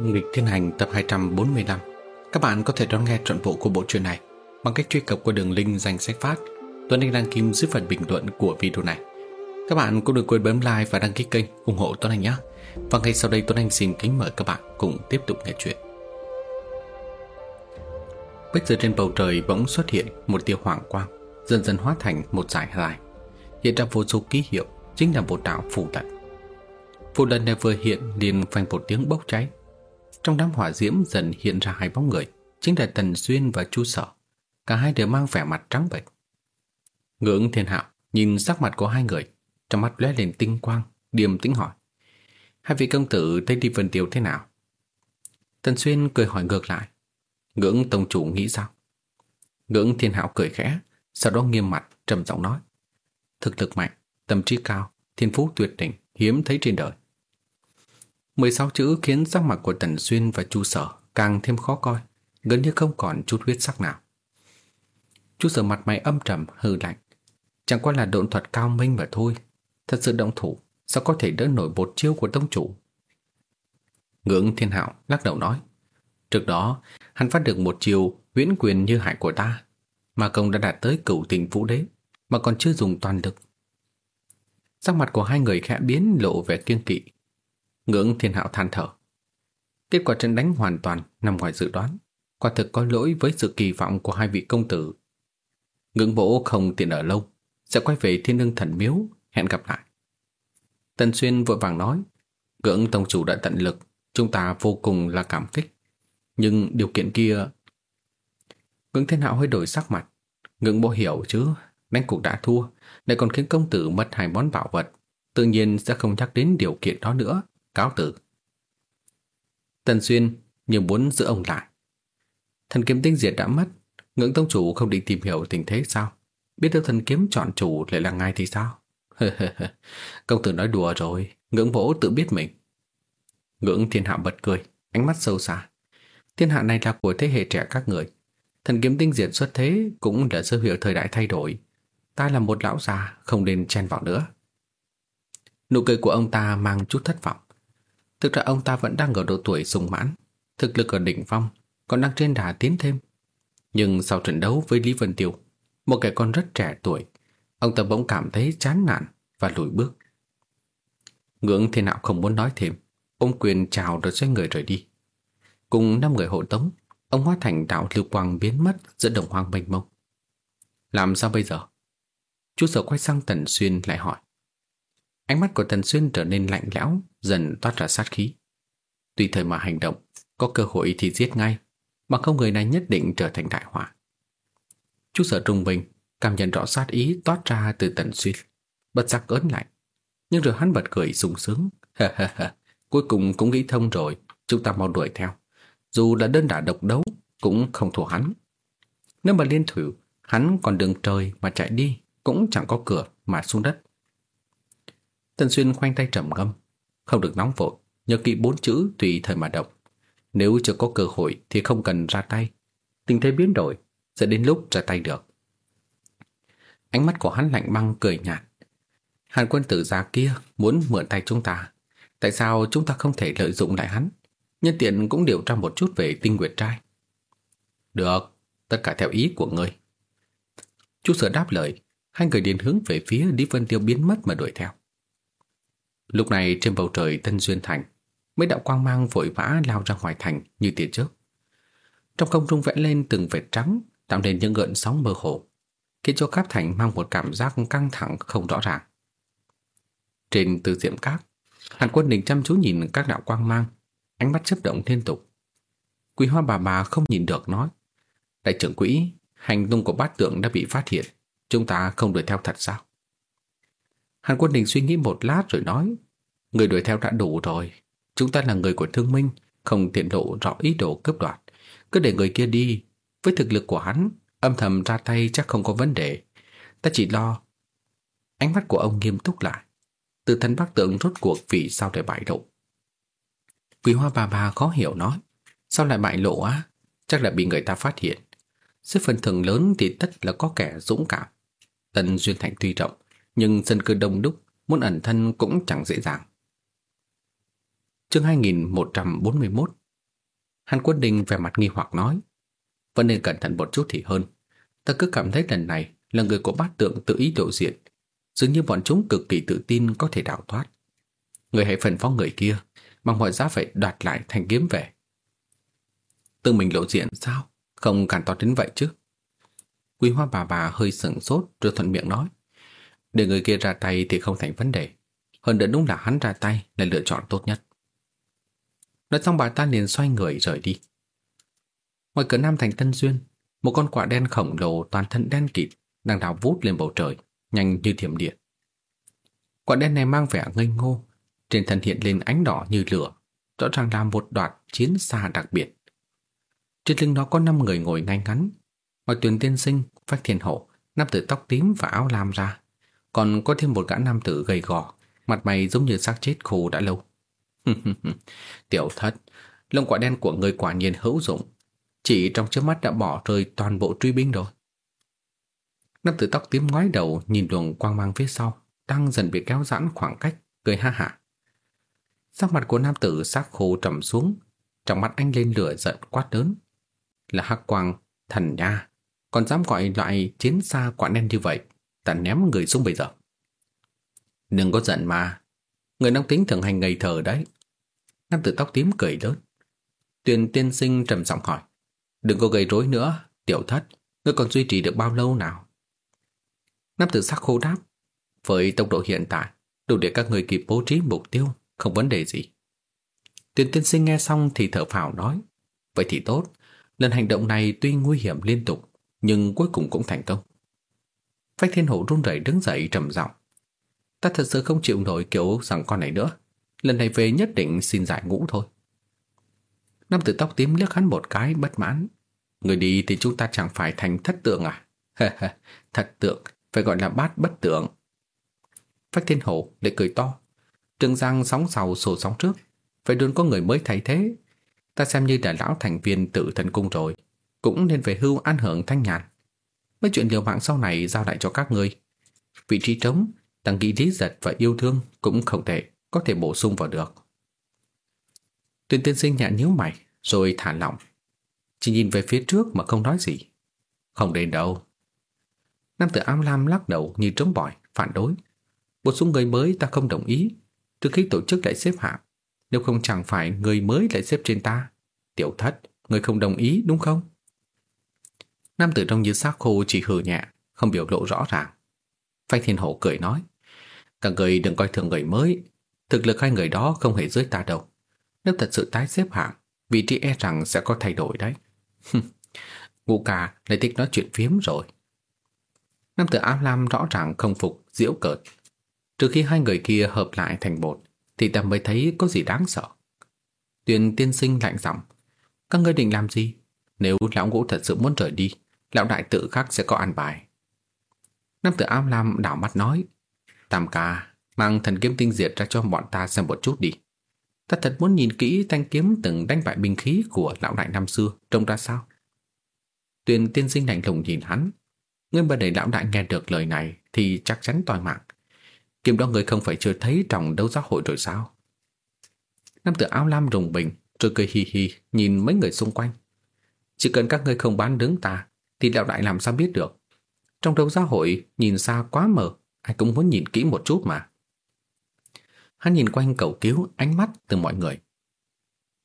Nghịch Thiên Hành tập 245 Các bạn có thể đón nghe trọn bộ của bộ truyện này bằng cách truy cập qua đường link danh sách phát Tuấn Anh đăng kim dưới phần bình luận của video này. Các bạn cũng đừng quên bấm like và đăng ký kênh ủng hộ Tuấn Anh nhé. Và ngay sau đây Tuấn Anh xin kính mời các bạn cùng tiếp tục nghe chuyện. Bây giờ trên bầu trời bỗng xuất hiện một tia hoàng quang, dần dần hóa thành một dải dài. Hiện ra vô số ký hiệu, chính là một đạo phù tận Phù lần này vừa hiện liền phanh một tiếng bốc cháy, trong đám hỏa diễm dần hiện ra hai bóng người, chính là Tần Xuyên và Chu Sở. Cả hai đều mang vẻ mặt trắng bệch. Ngưỡng Thiên Hạo nhìn sắc mặt của hai người, trong mắt lóe lên tinh quang, điềm tĩnh hỏi: "Hai vị công tử thấy đi Vân Tiêu thế nào?" Tần Xuyên cười hỏi ngược lại: "Ngưỡng tông chủ nghĩ sao?" Ngưỡng Thiên Hạo cười khẽ, sau đó nghiêm mặt trầm giọng nói: "Thực lực mạnh, tâm trí cao, thiên phú tuyệt đỉnh, hiếm thấy trên đời." 16 chữ khiến sắc mặt của Tần Xuyên và Chu Sở càng thêm khó coi, gần như không còn chút huyết sắc nào. Chu Sở mặt mày âm trầm hừ lạnh, chẳng qua là độn thuật cao minh mà thôi, thật sự động thủ, sao có thể đỡ nổi bột chiêu của tông chủ? Ngưỡng Thiên Hạo lắc đầu nói, trước đó hắn phát được một chiêu huyễn quyền như hại của ta, mà công đã đạt tới cửu tình vũ đế, mà còn chưa dùng toàn lực. Sắc mặt của hai người khẽ biến lộ vẻ kiêng kỵ, Ngưỡng thiên hạo than thở. Kết quả trận đánh hoàn toàn nằm ngoài dự đoán. Quả thực có lỗi với sự kỳ vọng của hai vị công tử. Ngưỡng bố không tiện ở lâu, sẽ quay về thiên lương thần miếu, hẹn gặp lại. Tần Xuyên vội vàng nói, ngưỡng tông chủ đã tận lực, chúng ta vô cùng là cảm kích. Nhưng điều kiện kia... Ngưỡng thiên hạo hơi đổi sắc mặt. Ngưỡng bố hiểu chứ, đánh cuộc đã thua, lại còn khiến công tử mất hai món bảo vật. Tự nhiên sẽ không nhắc đến điều kiện đó nữa cáo tử. Tần Xuyên như muốn giữ ông lại. Thần kiếm tinh diệt đã mất, ngưỡng tông chủ không định tìm hiểu tình thế sao? Biết được thần kiếm chọn chủ lại là ngài thì sao? Công tử nói đùa rồi, ngưỡng vỗ tự biết mình. Ngưỡng thiên hạ bật cười, ánh mắt sâu xa. Thiên hạ này là của thế hệ trẻ các người. Thần kiếm tinh diệt xuất thế cũng là dấu hiệu thời đại thay đổi. Ta là một lão già, không nên chen vào nữa. Nụ cười của ông ta mang chút thất vọng. Thực ra ông ta vẫn đang ở độ tuổi sung mãn, thực lực ở đỉnh phong, còn đang trên đà tiến thêm. Nhưng sau trận đấu với Lý Vân Tiêu, một kẻ con rất trẻ tuổi, ông ta bỗng cảm thấy chán nản và lùi bước. Ngưỡng thế nào không muốn nói thêm, ông quyền chào rồi xoay người rời đi. Cùng năm người hộ tống, ông hóa thành đạo lưu quang biến mất giữa đồng hoang mênh mông. Làm sao bây giờ? Chú sở quay sang Tần Xuyên lại hỏi. Ánh mắt của Tần Xuyên trở nên lạnh lẽo, dần toát ra sát khí. Tùy thời mà hành động, có cơ hội thì giết ngay, mà không người này nhất định trở thành đại họa. Chú sở trung bình, cảm nhận rõ sát ý toát ra từ Tần Xuyên, bất giác ớn lạnh. Nhưng rồi hắn bật cười sung sướng. Cuối cùng cũng nghĩ thông rồi, chúng ta mau đuổi theo. Dù đã đơn đả độc đấu, cũng không thua hắn. Nếu mà liên thủ, hắn còn đường trời mà chạy đi, cũng chẳng có cửa mà xuống đất. Tần Xuyên khoanh tay trầm ngâm, không được nóng vội, nhớ kỹ bốn chữ tùy thời mà động. Nếu chưa có cơ hội thì không cần ra tay. Tình thế biến đổi, sẽ đến lúc ra tay được. Ánh mắt của hắn lạnh băng cười nhạt. Hàn quân tử già kia muốn mượn tay chúng ta. Tại sao chúng ta không thể lợi dụng lại hắn? Nhân tiện cũng điều tra một chút về tinh nguyệt trai. Được, tất cả theo ý của ngươi. Chú sở đáp lời, hai người điền hướng về phía Lý Vân Tiêu biến mất mà đuổi theo. Lúc này trên bầu trời Tân Duyên Thành, mấy đạo quang mang vội vã lao ra ngoài thành như tia trước Trong không trung vẽ lên từng vệt trắng, tạo nên những gợn sóng mơ hồ, khiến cho khắp thành mang một cảm giác căng thẳng không rõ ràng. Trên từ diệm cát, Hàn Quân Đình chăm chú nhìn các đạo quang mang, ánh mắt chớp động liên tục. Quý Hoa bà bà không nhìn được nói: "Đại trưởng quỹ, hành tung của bát tượng đã bị phát hiện, chúng ta không đuổi theo thật sao?" Hàn Quân Đình suy nghĩ một lát rồi nói, người đuổi theo đã đủ rồi, chúng ta là người của thương minh, không tiện lộ rõ ý đồ cướp đoạt, cứ để người kia đi, với thực lực của hắn, âm thầm ra tay chắc không có vấn đề, ta chỉ lo. Ánh mắt của ông nghiêm túc lại, từ thân bác tượng rốt cuộc vì sao lại bại lộ. Quý hoa bà bà khó hiểu nói, sao lại bại lộ á? Chắc là bị người ta phát hiện. Sức phần thưởng lớn thì tất là có kẻ dũng cảm. Tần Duyên Thành tuy rộng, nhưng dân cư đông đúc, muốn ẩn thân cũng chẳng dễ dàng. Chương 2141 Hàn Quân Đình vẻ mặt nghi hoặc nói, vẫn nên cẩn thận một chút thì hơn. Ta cứ cảm thấy lần này là người của bát tượng tự ý lộ diện, dường như bọn chúng cực kỳ tự tin có thể đào thoát. Người hãy phần phó người kia, bằng mọi giá phải đoạt lại thành kiếm về. Tự mình lộ diện sao? Không cản to đến vậy chứ. Quý hoa bà bà hơi sừng sốt rồi thuận miệng nói. Để người kia ra tay thì không thành vấn đề. Hơn nữa đúng là hắn ra tay là lựa chọn tốt nhất. Nói xong bà ta liền xoay người rời đi. Ngoài cửa Nam thành Tân Duyên, một con quạ đen khổng lồ toàn thân đen kịt đang đào vút lên bầu trời, nhanh như thiểm điện. Quả đen này mang vẻ ngây ngô, trên thân hiện lên ánh đỏ như lửa, rõ ràng là một đoạn chiến xa đặc biệt. Trên lưng nó có năm người ngồi ngay ngắn, ngoài tuyển tiên sinh, phách thiên hậu nam tử tóc tím và áo lam ra, còn có thêm một gã nam tử gầy gò, mặt mày giống như xác chết khô đã lâu. Tiểu thất, lông quả đen của người quả nhiên hữu dụng, chỉ trong chớp mắt đã bỏ rơi toàn bộ truy binh rồi. Nam tử tóc tím ngoái đầu nhìn luồng quang mang phía sau, đang dần bị kéo giãn khoảng cách, cười ha hả. Sắc mặt của nam tử sắc khô trầm xuống, trong mắt anh lên lửa giận quát lớn. Là hắc quang, thần nha, còn dám gọi loại chiến xa quả đen như vậy, ta ném người xuống bây giờ. Đừng có giận mà, người nóng tính thường hành ngây thờ đấy. Nam tử tóc tím cười lớn. Tuyền tiên sinh trầm giọng hỏi. Đừng có gây rối nữa, tiểu thất, ngươi còn duy trì được bao lâu nào? Nam tử sắc khô đáp. Với tốc độ hiện tại, đủ để các người kịp bố trí mục tiêu, không vấn đề gì. Tuyền tiên sinh nghe xong thì thở phào nói. Vậy thì tốt, lần hành động này tuy nguy hiểm liên tục, nhưng cuối cùng cũng thành công. Phách thiên hổ run rẩy đứng dậy trầm giọng. Ta thật sự không chịu nổi kiểu rằng con này nữa. Lần này về nhất định xin giải ngũ thôi. Nam tử tóc tím liếc hắn một cái bất mãn. Người đi thì chúng ta chẳng phải thành thất tượng à? thật tượng, phải gọi là bát bất tượng. Phách thiên hổ để cười to. Trương Giang sóng sau sổ sóng trước. Phải luôn có người mới thay thế. Ta xem như là lão thành viên tự thần cung rồi. Cũng nên về hưu an hưởng thanh nhàn. Mấy chuyện liều mạng sau này giao lại cho các ngươi Vị trí trống, tăng nghĩ lý giật và yêu thương cũng không thể, có thể bổ sung vào được. Tuyên tiên sinh nhẹ nhíu mày, rồi thả lỏng. Chỉ nhìn về phía trước mà không nói gì. Không đến đâu. Nam tử am lam lắc đầu như trống bỏi, phản đối. Bổ sung người mới ta không đồng ý. Trước khi tổ chức lại xếp hạng. Nếu không chẳng phải người mới lại xếp trên ta. Tiểu thất, người không đồng ý đúng không? Nam tử trong như xác khô chỉ hừ nhẹ, không biểu lộ rõ ràng. Phanh thiên hổ cười nói. Cả người đừng coi thường người mới. Thực lực hai người đó không hề dưới ta đâu. Nếu thật sự tái xếp hạng, vị trí e rằng sẽ có thay đổi đấy. Ngũ ca lại thích nói chuyện phiếm rồi. Nam tử ám lam rõ ràng không phục, diễu cợt. Trừ khi hai người kia hợp lại thành một, thì ta mới thấy có gì đáng sợ. Tuyền tiên sinh lạnh giọng. Các ngươi định làm gì? Nếu lão ngũ thật sự muốn rời đi, lão đại tự khắc sẽ có an bài. Nam tử ám lam đảo mắt nói. Tam ca, mang thần kiếm tinh diệt ra cho bọn ta xem một chút đi. Ta thật muốn nhìn kỹ thanh kiếm từng đánh bại binh khí của lão đại năm xưa trông ra sao. Tuyền tiên sinh lạnh lùng nhìn hắn. Ngươi mà để lão đại nghe được lời này thì chắc chắn toàn mạng. Kiếm đó người không phải chưa thấy trong đấu giá hội rồi sao? Nam tử áo lam rùng bình rồi cười hì hì nhìn mấy người xung quanh. Chỉ cần các ngươi không bán đứng ta thì lão đại làm sao biết được. Trong đấu giá hội nhìn xa quá mờ, ai cũng muốn nhìn kỹ một chút mà. Hắn nhìn quanh cầu cứu ánh mắt từ mọi người.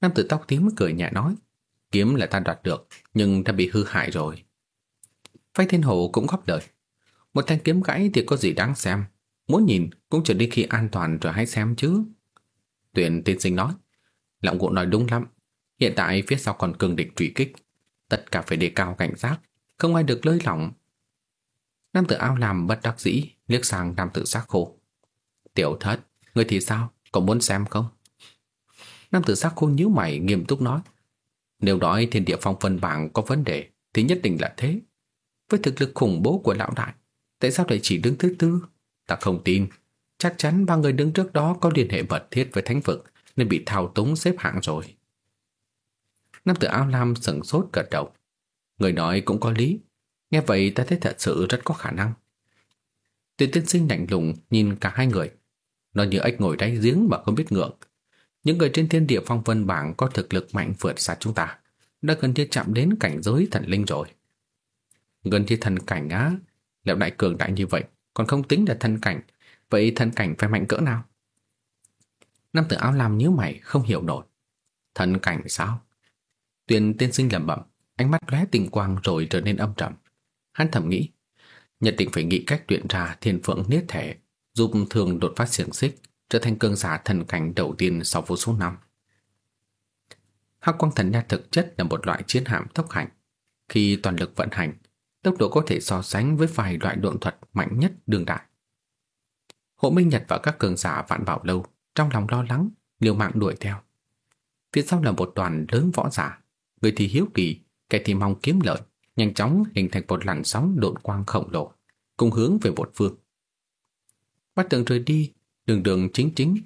Nam tử tóc tím cười nhẹ nói, kiếm là ta đoạt được, nhưng ta bị hư hại rồi. Phách thiên hổ cũng góp đời Một thanh kiếm gãy thì có gì đáng xem. Muốn nhìn cũng chờ đi khi an toàn rồi hãy xem chứ. Tuyển tiên sinh nói. Lão ngụ nói đúng lắm. Hiện tại phía sau còn cường địch truy kích. Tất cả phải đề cao cảnh giác. Không ai được lơi lỏng. Nam tử áo làm bất đắc dĩ liếc sang nam tử xác khô. Tiểu thất, Người thì sao? Cậu muốn xem không? Nam tử sắc khôn nhíu mày nghiêm túc nói. Nếu nói thiên địa phong vân bảng có vấn đề thì nhất định là thế. Với thực lực khủng bố của lão đại, tại sao lại chỉ đứng thứ tư? Ta không tin. Chắc chắn ba người đứng trước đó có liên hệ mật thiết với thánh vực nên bị thao túng xếp hạng rồi. Nam tử áo lam sừng sốt gật đầu. Người nói cũng có lý. Nghe vậy ta thấy thật sự rất có khả năng. Tuyệt tiên sinh lạnh lùng nhìn cả hai người nó như ếch ngồi đáy giếng mà không biết ngượng. Những người trên thiên địa phong vân bảng có thực lực mạnh vượt xa chúng ta, đã gần như chạm đến cảnh giới thần linh rồi. Gần như thần cảnh á, liệu đại cường đại như vậy, còn không tính là thần cảnh, vậy thần cảnh phải mạnh cỡ nào? Nam tử áo lam nhíu mày không hiểu nổi. Thần cảnh sao? Tuyền tiên sinh lẩm bẩm, ánh mắt lóe tình quang rồi trở nên âm trầm. Hắn thầm nghĩ, nhất định phải nghĩ cách luyện ra thiên phượng niết thể, giúp thường đột phát xiềng xích, trở thành cường giả thần cảnh đầu tiên sau vô số năm. Hắc quang thần nha thực chất là một loại chiến hạm tốc hành. Khi toàn lực vận hành, tốc độ có thể so sánh với vài loại độn thuật mạnh nhất đương đại. Hộ Minh Nhật và các cường giả vạn bảo lâu trong lòng lo lắng, liều mạng đuổi theo. Phía sau là một đoàn lớn võ giả, người thì hiếu kỳ, kẻ thì mong kiếm lợi, nhanh chóng hình thành một làn sóng độn quang khổng lồ, cùng hướng về một phương. Bắt tượng rời đi, đường đường chính chính,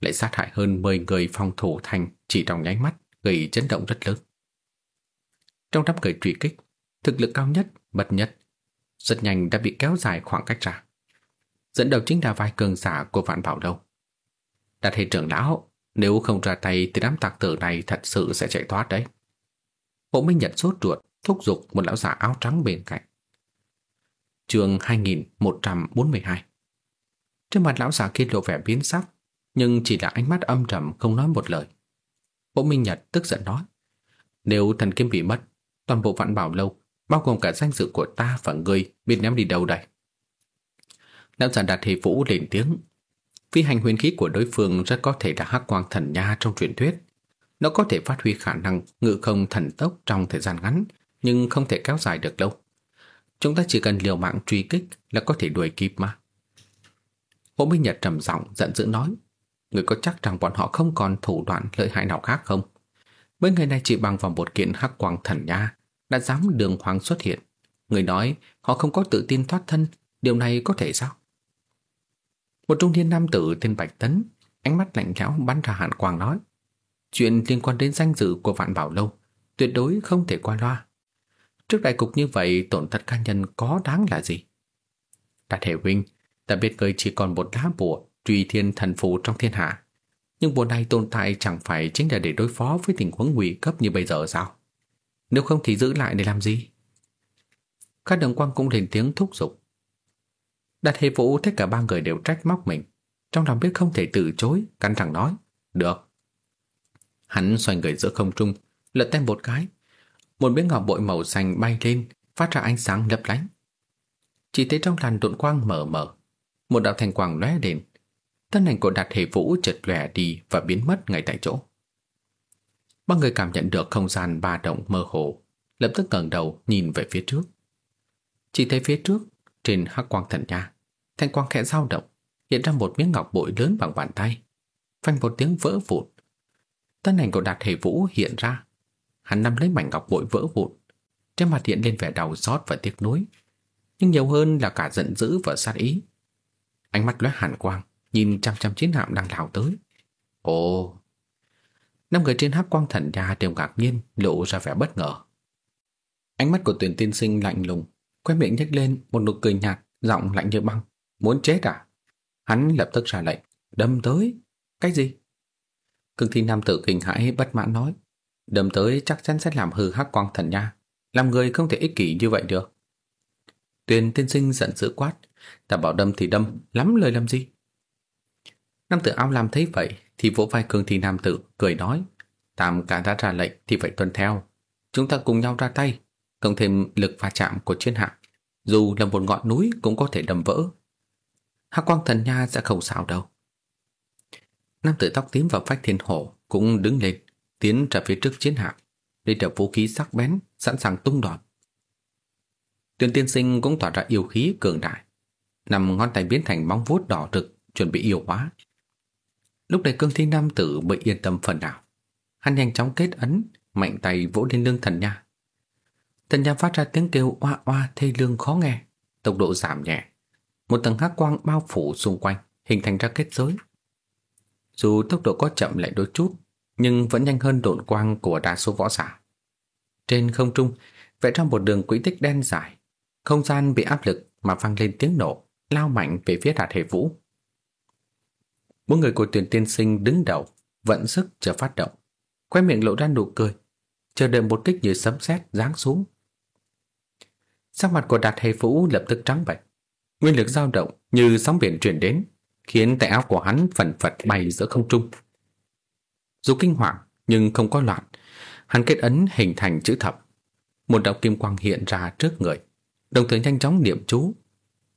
lại sát hại hơn 10 người phòng thủ thành chỉ trong nháy mắt, gây chấn động rất lớn. Trong đám người truy kích, thực lực cao nhất, bật nhất, rất nhanh đã bị kéo dài khoảng cách ra. Dẫn đầu chính là vài cường giả của vạn bảo đâu. Đạt hệ trưởng lão, nếu không ra tay thì đám tạc tử này thật sự sẽ chạy thoát đấy. Hộ Minh Nhật sốt ruột, thúc giục một lão giả áo trắng bên cạnh. Trường 2142 trên mặt lão giả kia lộ vẻ biến sắc, nhưng chỉ là ánh mắt âm trầm không nói một lời. Bộ Minh Nhật tức giận nói, nếu thần kiếm bị mất, toàn bộ vạn bảo lâu, bao gồm cả danh dự của ta và ngươi bị ném đi đâu đây? Lão giả đạt hề vũ lên tiếng, phi hành huyền khí của đối phương rất có thể là hắc quang thần nha trong truyền thuyết. Nó có thể phát huy khả năng ngự không thần tốc trong thời gian ngắn, nhưng không thể kéo dài được lâu. Chúng ta chỉ cần liều mạng truy kích là có thể đuổi kịp mà. Hồ Minh Nhật trầm giọng giận dữ nói, người có chắc rằng bọn họ không còn thủ đoạn lợi hại nào khác không? Mấy người này chỉ bằng vào một kiện hắc quang thần nha đã dám đường hoàng xuất hiện. Người nói họ không có tự tin thoát thân, điều này có thể sao? Một trung niên nam tử tên Bạch Tấn, ánh mắt lạnh lẽo bắn ra hạn quang nói. Chuyện liên quan đến danh dự của Vạn Bảo Lâu tuyệt đối không thể qua loa. Trước đại cục như vậy tổn thất cá nhân có đáng là gì? Đạt hệ huynh, ta biết ngươi chỉ còn một lá bùa truy thiên thần phù trong thiên hạ. Nhưng bùa này tồn tại chẳng phải chính là để đối phó với tình huống nguy cấp như bây giờ sao? Nếu không thì giữ lại để làm gì? Các đồng quang cũng lên tiếng thúc giục. Đạt hệ vũ tất cả ba người đều trách móc mình. Trong lòng biết không thể từ chối, cắn thẳng nói. Được. Hắn xoay người giữa không trung, lật tay một cái. Một miếng ngọc bội màu xanh bay lên, phát ra ánh sáng lấp lánh. Chỉ thấy trong làn độn quang mở mở, một đạo thanh quang lóe lên. Thân ảnh của Đạt Hề Vũ chợt lòe đi và biến mất ngay tại chỗ. Ba người cảm nhận được không gian ba động mơ hồ, lập tức ngẩng đầu nhìn về phía trước. Chỉ thấy phía trước trên hắc quang thần nha, thanh quang khẽ dao động, hiện ra một miếng ngọc bội lớn bằng bàn tay. Phanh một tiếng vỡ vụn. Thân ảnh của Đạt Hề Vũ hiện ra. Hắn nắm lấy mảnh ngọc bội vỡ vụn. Trên mặt hiện lên vẻ đau xót và tiếc nuối. Nhưng nhiều hơn là cả giận dữ và sát ý. Ánh mắt lóe hàn quang, nhìn chăm chăm chiến hạm đang lao tới. Ồ! Năm người trên hắc quang thần nha đều ngạc nhiên, lộ ra vẻ bất ngờ. Ánh mắt của tuyển tiên sinh lạnh lùng, Quay miệng nhếch lên một nụ cười nhạt, giọng lạnh như băng. Muốn chết à? Hắn lập tức ra lệnh. Đâm tới. Cái gì? Cương thi nam tử kinh hãi bất mãn nói. Đâm tới chắc chắn sẽ làm hư hắc quang thần nha. Làm người không thể ích kỷ như vậy được. Tuyền tiên sinh giận dữ quát. Ta bảo đâm thì đâm, lắm lời làm gì? Nam tử áo lam thấy vậy thì vỗ vai cường thi nam tử, cười nói. Tam cả đã ra lệnh thì phải tuân theo. Chúng ta cùng nhau ra tay, cộng thêm lực va chạm của chiến hạm, dù là một ngọn núi cũng có thể đâm vỡ. Hắc quang thần nha sẽ không sao đâu. Nam tử tóc tím và phách thiên hổ cũng đứng lên, tiến ra phía trước chiến hạm, lấy được vũ khí sắc bén, sẵn sàng tung đòn. Tuyên tiên sinh cũng tỏa ra yêu khí cường đại, nằm ngón tay biến thành móng vuốt đỏ rực, chuẩn bị yêu hóa. Lúc này cương thi nam tử mới yên tâm phần nào. Hắn nhanh chóng kết ấn, mạnh tay vỗ lên lưng thần nha. Thần nha phát ra tiếng kêu oa oa thê lương khó nghe, tốc độ giảm nhẹ. Một tầng hắc quang bao phủ xung quanh, hình thành ra kết giới. Dù tốc độ có chậm lại đôi chút, nhưng vẫn nhanh hơn độn quang của đa số võ giả. Trên không trung, vẽ ra một đường quỹ tích đen dài. Không gian bị áp lực mà vang lên tiếng nổ, lao mạnh về phía đạt hệ vũ. Bốn người của tuyển tiên sinh đứng đầu, vận sức chờ phát động, quay miệng lộ ra nụ cười, chờ đợi một kích như sấm sét giáng xuống. Sắc mặt của Đạt Hề Vũ lập tức trắng bệch, nguyên lực dao động như sóng biển truyền đến, khiến tay áo của hắn phần phật bay giữa không trung. Dù kinh hoàng nhưng không có loạn, hắn kết ấn hình thành chữ thập. Một đạo kim quang hiện ra trước người, đồng thời nhanh chóng niệm chú.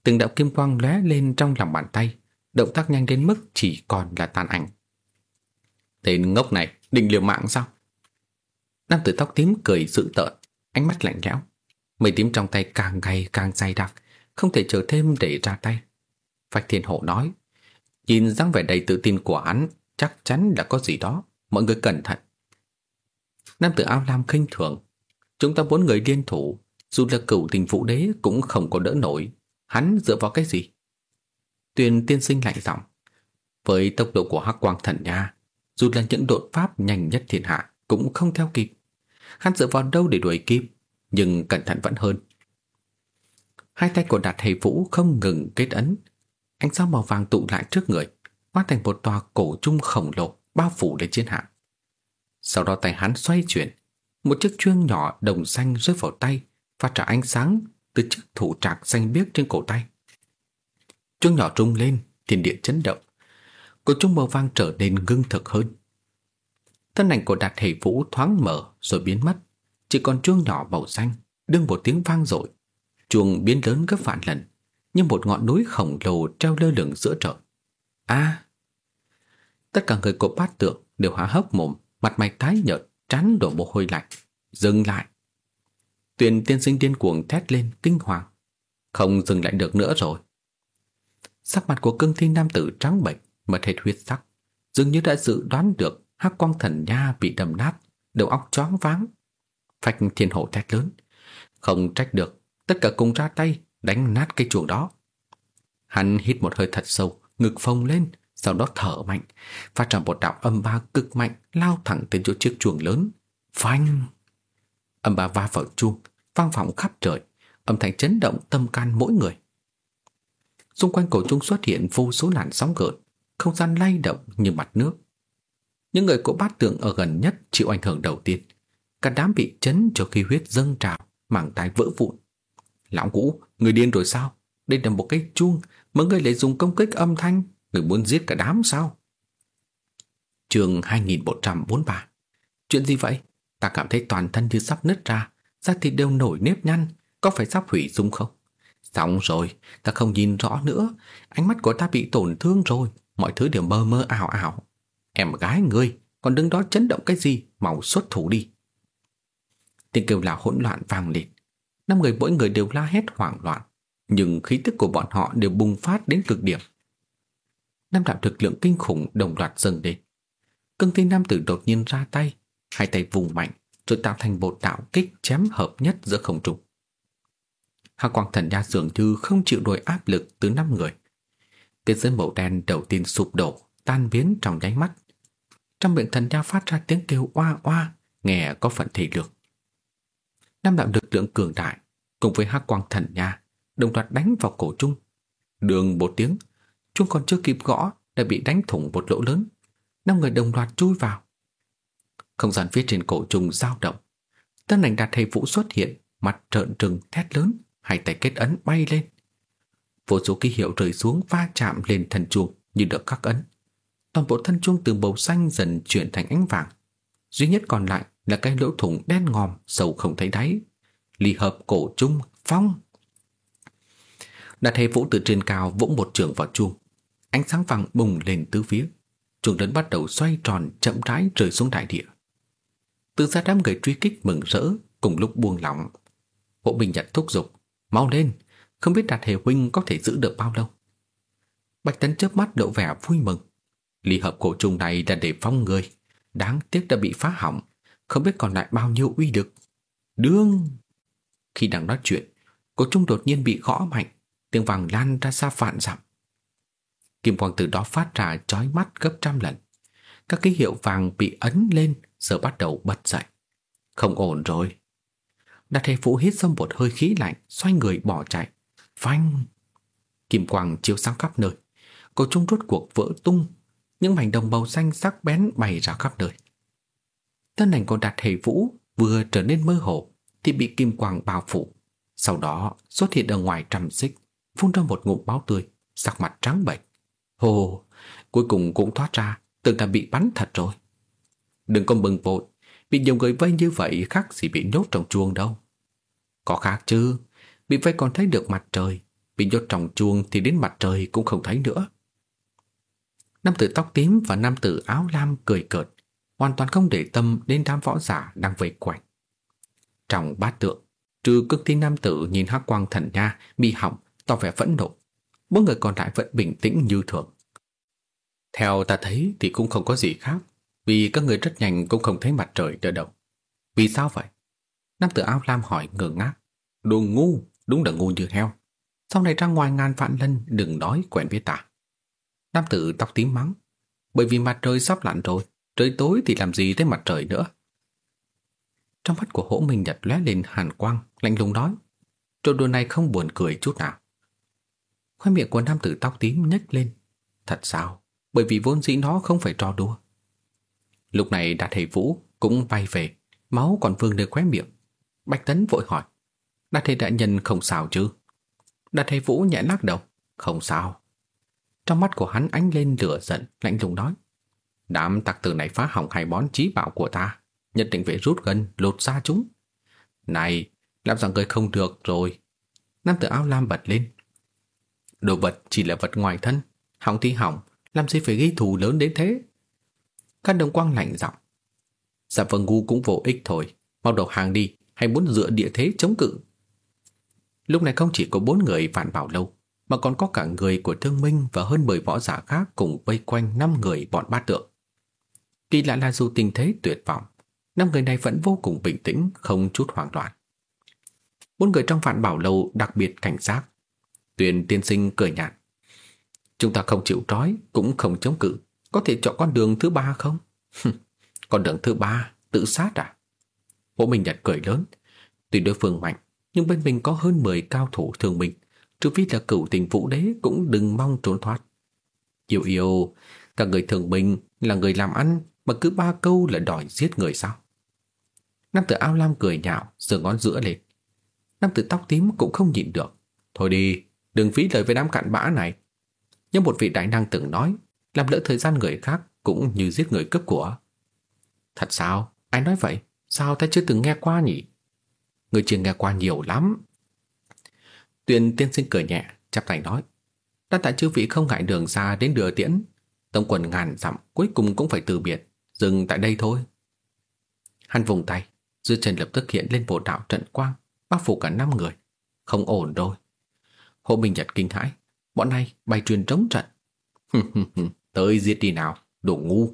Từng đạo kim quang lóe lên trong lòng bàn tay, động tác nhanh đến mức chỉ còn là tàn ảnh. Tên ngốc này định liều mạng sao? Nam tử tóc tím cười dữ tợn, ánh mắt lạnh lẽo. Mây tím trong tay càng ngày càng dày đặc, không thể chờ thêm để ra tay. Phạch Thiên Hộ nói, nhìn dáng vẻ đầy tự tin của hắn, chắc chắn đã có gì đó, mọi người cẩn thận. Nam tử áo lam khinh thường, chúng ta bốn người liên thủ, dù là cửu tình vũ đế cũng không có đỡ nổi, hắn dựa vào cái gì? Tuyền tiên sinh lạnh giọng, với tốc độ của hắc quang thần nha, dù là những đột pháp nhanh nhất thiên hạ cũng không theo kịp. Hắn dựa vào đâu để đuổi kịp, nhưng cẩn thận vẫn hơn. Hai tay của Đạt thầy Vũ không ngừng kết ấn, ánh sao màu vàng tụ lại trước người, hóa thành một tòa cổ trung khổng lồ bao phủ lên chiến hạm. Sau đó tay hắn xoay chuyển, một chiếc chuông nhỏ đồng xanh rơi vào tay, phát ra ánh sáng từ chiếc thủ trạc xanh biếc trên cổ tay. Chuông nhỏ rung lên, thiên địa chấn động. Cổ chuông màu vang trở nên ngưng thực hơn. Thân ảnh của Đạt Hề Vũ thoáng mở rồi biến mất, chỉ còn chuông nhỏ màu xanh, đương một tiếng vang rội Chuông biến lớn gấp vạn lần, như một ngọn núi khổng lồ treo lơ lửng giữa trời. A! tất cả người của bát tượng đều há hốc mồm, mặt mày tái nhợt, trán đổ mồ hôi lạnh. Dừng lại! Tuyền tiên sinh điên cuồng thét lên kinh hoàng. Không dừng lại được nữa rồi. Sắc mặt của cương thiên nam tử trắng bệch, Mật hết huyết sắc, dường như đã dự đoán được hắc quang thần nha bị đầm nát, đầu óc choáng váng. Phạch thiên hổ thét lớn. Không trách được, tất cả cùng ra tay, đánh nát cây chuồng đó. Hắn hít một hơi thật sâu, ngực phồng lên, sau đó thở mạnh, phát ra một đạo âm ba cực mạnh lao thẳng tới chỗ chiếc chuồng lớn. Phanh! Âm ba va vào chuông, vang vọng khắp trời, âm thanh chấn động tâm can mỗi người. Xung quanh cổ trung xuất hiện vô số làn sóng gợn, không gian lay động như mặt nước. Những người của bát tượng ở gần nhất chịu ảnh hưởng đầu tiên. Cả đám bị chấn cho khi huyết dâng trào, mảng tai vỡ vụn. Lão ngũ, người điên rồi sao? Đây là một cái chuông mà người lại dùng công kích âm thanh, người muốn giết cả đám sao? Trường 2143 Chuyện gì vậy? Ta cảm thấy toàn thân như sắp nứt ra, da thịt đều nổi nếp nhăn, có phải sắp hủy dung không? Xong rồi, ta không nhìn rõ nữa, ánh mắt của ta bị tổn thương rồi, mọi thứ đều mơ mơ ảo ảo. Em gái ngươi, còn đứng đó chấn động cái gì, mau xuất thủ đi. Tiếng kêu là hỗn loạn vang lên. Năm người mỗi người đều la hét hoảng loạn, nhưng khí tức của bọn họ đều bùng phát đến cực điểm. Năm đạo thực lượng kinh khủng đồng loạt dâng lên. Cưng tinh nam tử đột nhiên ra tay, hai tay vùng mạnh, rồi tạo thành một đạo kích chém hợp nhất giữa không trung. Hạ quang thần gia dường như không chịu nổi áp lực từ năm người. Tiên giới màu đen đầu tiên sụp đổ, tan biến trong nháy mắt. Trong miệng thần gia phát ra tiếng kêu oa oa, nghe có phần thể lực. Năm đạo lực lượng cường đại cùng với hắc quang thần nha đồng loạt đánh vào cổ trung. Đường một tiếng, trung còn chưa kịp gõ đã bị đánh thủng một lỗ lớn. Năm người đồng loạt chui vào. Không gian phía trên cổ trung dao động. Tân ảnh đạt thầy vũ xuất hiện, mặt trợn trừng thét lớn, hai tay kết ấn bay lên. Vô số ký hiệu rơi xuống va chạm lên thần chuông như được khắc ấn. Toàn bộ thân chuông từ màu xanh dần chuyển thành ánh vàng. Duy nhất còn lại là cái lỗ thủng đen ngòm sâu không thấy đáy. Ly hợp cổ trung, phong. Đạt thầy vũ từ trên cao vỗ một trường vào chuông. Ánh sáng vàng bùng lên tứ phía. Chuông lớn bắt đầu xoay tròn chậm rãi rơi xuống đại địa. Từ ra đám người truy kích mừng rỡ cùng lúc buông lỏng. Hộ bình nhật thúc giục. Mau lên, không biết Đạt hề huynh có thể giữ được bao lâu. Bạch Tấn chớp mắt độ vẻ vui mừng. Ly hợp cổ trùng này là để phong người, đáng tiếc đã bị phá hỏng, không biết còn lại bao nhiêu uy lực. Đương! Khi đang nói chuyện, cổ trung đột nhiên bị gõ mạnh, tiếng vàng lan ra xa phạn dặm. Kim quang từ đó phát ra chói mắt gấp trăm lần. Các ký hiệu vàng bị ấn lên giờ bắt đầu bật dậy. Không ổn rồi. Đạt thầy phụ hít xong một hơi khí lạnh, xoay người bỏ chạy. Phanh! Kim quang chiếu sáng khắp nơi. Cổ trung rốt cuộc vỡ tung những mảnh đồng màu xanh sắc bén bay ra khắp nơi. Thân ảnh của Đạt thầy Vũ vừa trở nên mơ hồ thì bị kim quang bao phủ, sau đó xuất hiện ở ngoài trăm xích, phun ra một ngụm máu tươi, sắc mặt trắng bệch. Hồ, cuối cùng cũng thoát ra, tưởng là bị bắn thật rồi. Đừng có mừng vội, bị nhiều người vây như vậy khác gì bị nhốt trong chuông đâu. Có khác chứ, bị vây còn thấy được mặt trời, bị nhốt trong chuông thì đến mặt trời cũng không thấy nữa. Nam tử tóc tím và nam tử áo lam cười cợt, hoàn toàn không để tâm đến đám võ giả đang vây quanh. Trong bát tượng, trừ cực thi nam tử nhìn hắc quang thần nha bị hỏng, tỏ vẻ phẫn nộ. Bốn người còn lại vẫn bình tĩnh như thường. Theo ta thấy thì cũng không có gì khác, vì các người rất nhanh cũng không thấy mặt trời nữa đâu. Vì sao vậy? Nam tử áo lam hỏi ngơ ngác. Đồ ngu, đúng là ngu như heo. Sau này ra ngoài ngàn vạn lần đừng nói quen với ta. Nam tử tóc tím mắng. Bởi vì mặt trời sắp lặn rồi, trời tối thì làm gì tới mặt trời nữa. Trong mắt của hỗ minh nhật lóe lên hàn quang, lạnh lùng nói. Trò đùa này không buồn cười chút nào. Khoai miệng của nam tử tóc tím nhếch lên. Thật sao? Bởi vì vốn dĩ nó không phải trò đùa. Lúc này Đạt Thầy Vũ cũng bay về, máu còn vương nơi khóe miệng. Bạch Tấn vội hỏi. Đạt Thầy đại nhân không sao chứ? Đạt Thầy Vũ nhẹ lắc đầu. Không sao. Trong mắt của hắn ánh lên lửa giận, lạnh lùng nói. Đám tặc tử này phá hỏng hai món trí bảo của ta nhất định phải rút gần lột ra chúng. Này, làm rằng người không được rồi. Nam tử áo lam bật lên. Đồ vật chỉ là vật ngoài thân, hỏng thì hỏng, làm gì phải ghi thù lớn đến thế? Các đồng quang lạnh giọng. Dạ vâng ngu cũng vô ích thôi, mau đầu hàng đi, hay muốn dựa địa thế chống cự. Lúc này không chỉ có bốn người vạn bảo lâu, mà còn có cả người của thương minh và hơn 10 võ giả khác cùng vây quanh năm người bọn bát tượng. Kỳ lạ là dù tình thế tuyệt vọng, năm người này vẫn vô cùng bình tĩnh, không chút hoảng loạn. Bốn người trong vạn bảo lâu đặc biệt cảnh giác. Tuyền tiên sinh cười nhạt. Chúng ta không chịu trói, cũng không chống cự. Có thể chọn con đường thứ ba không? con đường thứ ba, tự sát à? Vũ Minh Nhật cười lớn. Tuy đối phương mạnh, nhưng bên mình có hơn 10 cao thủ thường mình. Trừ phi là cửu tình vũ đế cũng đừng mong trốn thoát. Yêu yêu, cả người thường bình là người làm ăn mà cứ ba câu là đòi giết người sao? Nam tử ao lam cười nhạo, giơ ngón giữa lên. Nam tử tóc tím cũng không nhịn được. Thôi đi, đừng phí lời với đám cặn bã này. Như một vị đại năng từng nói, làm lỡ thời gian người khác cũng như giết người cướp của. Thật sao? Ai nói vậy? Sao ta chưa từng nghe qua nhỉ? Người chưa nghe qua nhiều lắm. Tuyền tiên sinh cười nhẹ, chắp tay nói. Đã tại chư vị không ngại đường xa đến đưa tiễn. Tông quần ngàn dặm cuối cùng cũng phải từ biệt. Dừng tại đây thôi. Hắn vùng tay, dưới chân lập tức hiện lên bộ đạo trận quang, bao phủ cả năm người. Không ổn rồi. hộ Minh Nhật kinh hãi, bọn này bày truyền trống trận. Tới giết đi nào, đồ ngu.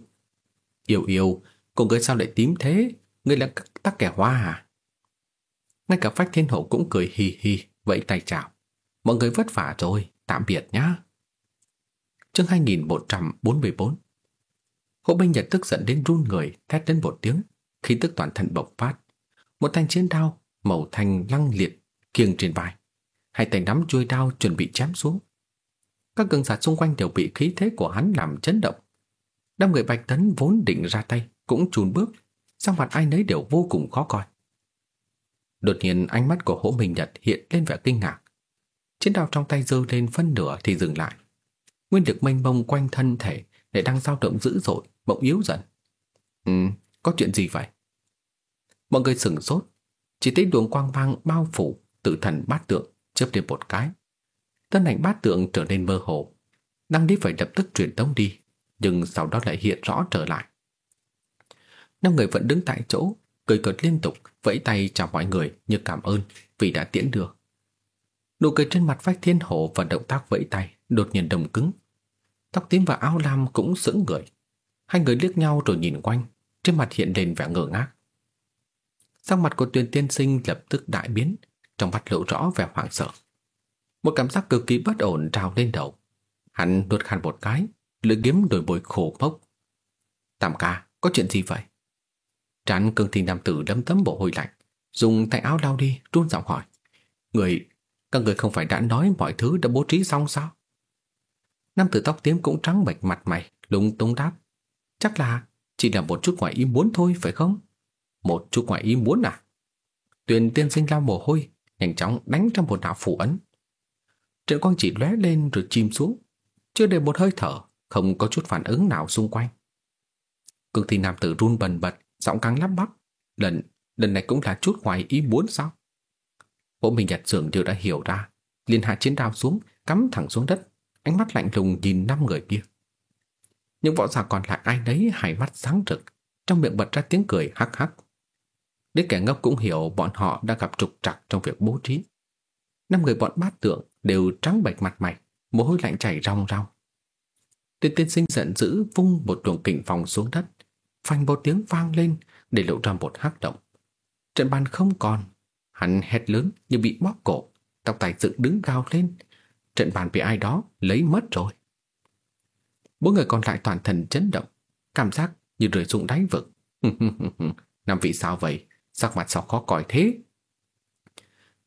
Yêu yêu, cô người sao lại tím thế? Người là tắc kẻ hoa à? Ngay cả phách thiên hậu cũng cười hì hì, vẫy tay chào. Mọi người vất vả rồi, tạm biệt nhá. Chương 2144 Hồ Minh Nhật tức giận đến run người, thét đến một tiếng khi tức toàn thân bộc phát. Một thanh chiến đao màu thanh lăng liệt kiêng trên vai. Hai tay nắm chuôi đao chuẩn bị chém xuống. Các cường giả xung quanh đều bị khí thế của hắn làm chấn động. đám người Bạch Tấn vốn định ra tay cũng chùn bước, sang mặt ai nấy đều vô cùng khó coi. Đột nhiên ánh mắt của Hỗ Minh Nhật hiện lên vẻ kinh ngạc. Chiến đao trong tay giơ lên phân nửa thì dừng lại. Nguyên lực mênh mông quanh thân thể để đang dao động dữ dội, bỗng yếu dần. Ừ, có chuyện gì vậy? Mọi người sửng sốt, chỉ thấy luồng quang mang bao phủ tự thần bát tượng chớp lên một cái. Thân ảnh bát tượng trở nên mơ hồ. Năng đi phải lập tức truyền tống đi, nhưng sau đó lại hiện rõ trở lại. Năm người vẫn đứng tại chỗ, cười cợt liên tục, vẫy tay chào mọi người như cảm ơn vì đã tiễn được. Nụ cười trên mặt vách thiên hổ và động tác vẫy tay đột nhiên đồng cứng. Tóc tím và áo lam cũng sững người. Hai người liếc nhau rồi nhìn quanh, trên mặt hiện lên vẻ ngơ ngác. Sắc mặt của tuyên tiên sinh lập tức đại biến, trong mắt lộ rõ vẻ hoảng sợ. Một cảm giác cực kỳ bất ổn trào lên đầu. Hắn nuốt khan một cái, lưỡi kiếm đổi bồi khổ mốc. Tam ca, có chuyện gì vậy? Trán cương thi nam tử đấm tấm bộ hôi lạnh, dùng tay áo lau đi, run giọng hỏi. Người, các người không phải đã nói mọi thứ đã bố trí xong sao? Nam tử tóc tím cũng trắng bệch mặt mày, lúng túng đáp. Chắc là chỉ là một chút ngoại ý muốn thôi phải không? Một chút ngoại ý muốn à? Tuyền tiên sinh lao mồ hôi, nhanh chóng đánh trong một đạo phủ ấn. Trận quang chỉ lóe lên rồi chìm xuống, chưa để một hơi thở, không có chút phản ứng nào xung quanh. Cực thì nam tử run bần bật, giọng căng lắp bắp. Lần, lần này cũng là chút ngoài ý muốn sao? Võ Minh Nhật dường như đã hiểu ra, liền hạ chiến đao xuống, cắm thẳng xuống đất, ánh mắt lạnh lùng nhìn năm người kia. Những võ giả còn lại ai nấy hai mắt sáng rực, trong miệng bật ra tiếng cười hắc hắc. Đến kẻ ngốc cũng hiểu bọn họ đã gặp trục trặc trong việc bố trí. Năm người bọn bát tượng đều trắng bệch mặt mày, mồ hôi lạnh chảy ròng ròng. Tuyên tiên sinh giận dữ vung một luồng kình phòng xuống đất, phanh một tiếng vang lên để lộ ra một hắc động. Trận bàn không còn, hắn hét lớn như bị bóp cổ, tóc tài dựng đứng cao lên. Trận bàn bị ai đó lấy mất rồi. Bốn người còn lại toàn thân chấn động, cảm giác như rơi xuống đáy vực. Năm vị sao vậy? Sắc mặt sao khó coi thế?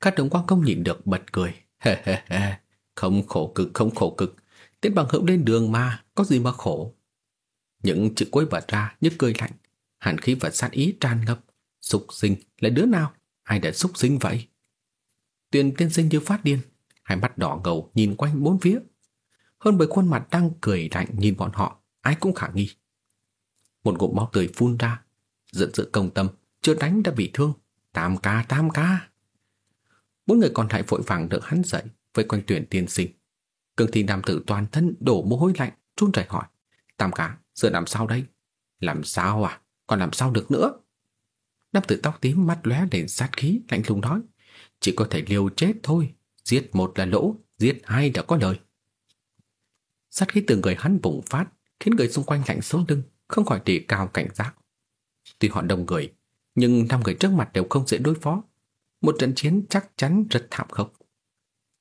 Các đồng quan công nhìn được bật cười. Không khổ cực, không khổ cực. Tiến bằng hữu lên đường mà, có gì mà khổ. Những chữ cuối bật ra như cười lạnh. Hàn khí và sát ý tràn ngập. Sục sinh là đứa nào? Ai đã súc sinh vậy? Tuyền tiên sinh như phát điên. Hai mắt đỏ ngầu nhìn quanh bốn phía. Hơn bởi khuôn mặt đang cười lạnh nhìn bọn họ, ai cũng khả nghi. Một ngụm máu tươi phun ra, giận dữ công tâm, chưa đánh đã bị thương. Tam ca, tam ca. Bốn người còn lại vội vàng đỡ hắn dậy, với quanh tuyển tiên sinh. Cường thi nam tử toàn thân đổ mồ hôi lạnh, run rẩy hỏi. Tam cá giờ làm sao đây? Làm sao à? Còn làm sao được nữa? Nam tử tóc tím mắt lóe lên sát khí, lạnh lùng nói. Chỉ có thể liều chết thôi. Giết một là lỗ, giết hai đã có lời. Sát khí từ người hắn bùng phát, khiến người xung quanh lạnh sống lưng, không khỏi đề cao cảnh giác. Tuy họ đông người, nhưng năm người trước mặt đều không dễ đối phó. Một trận chiến chắc chắn rất thảm khốc.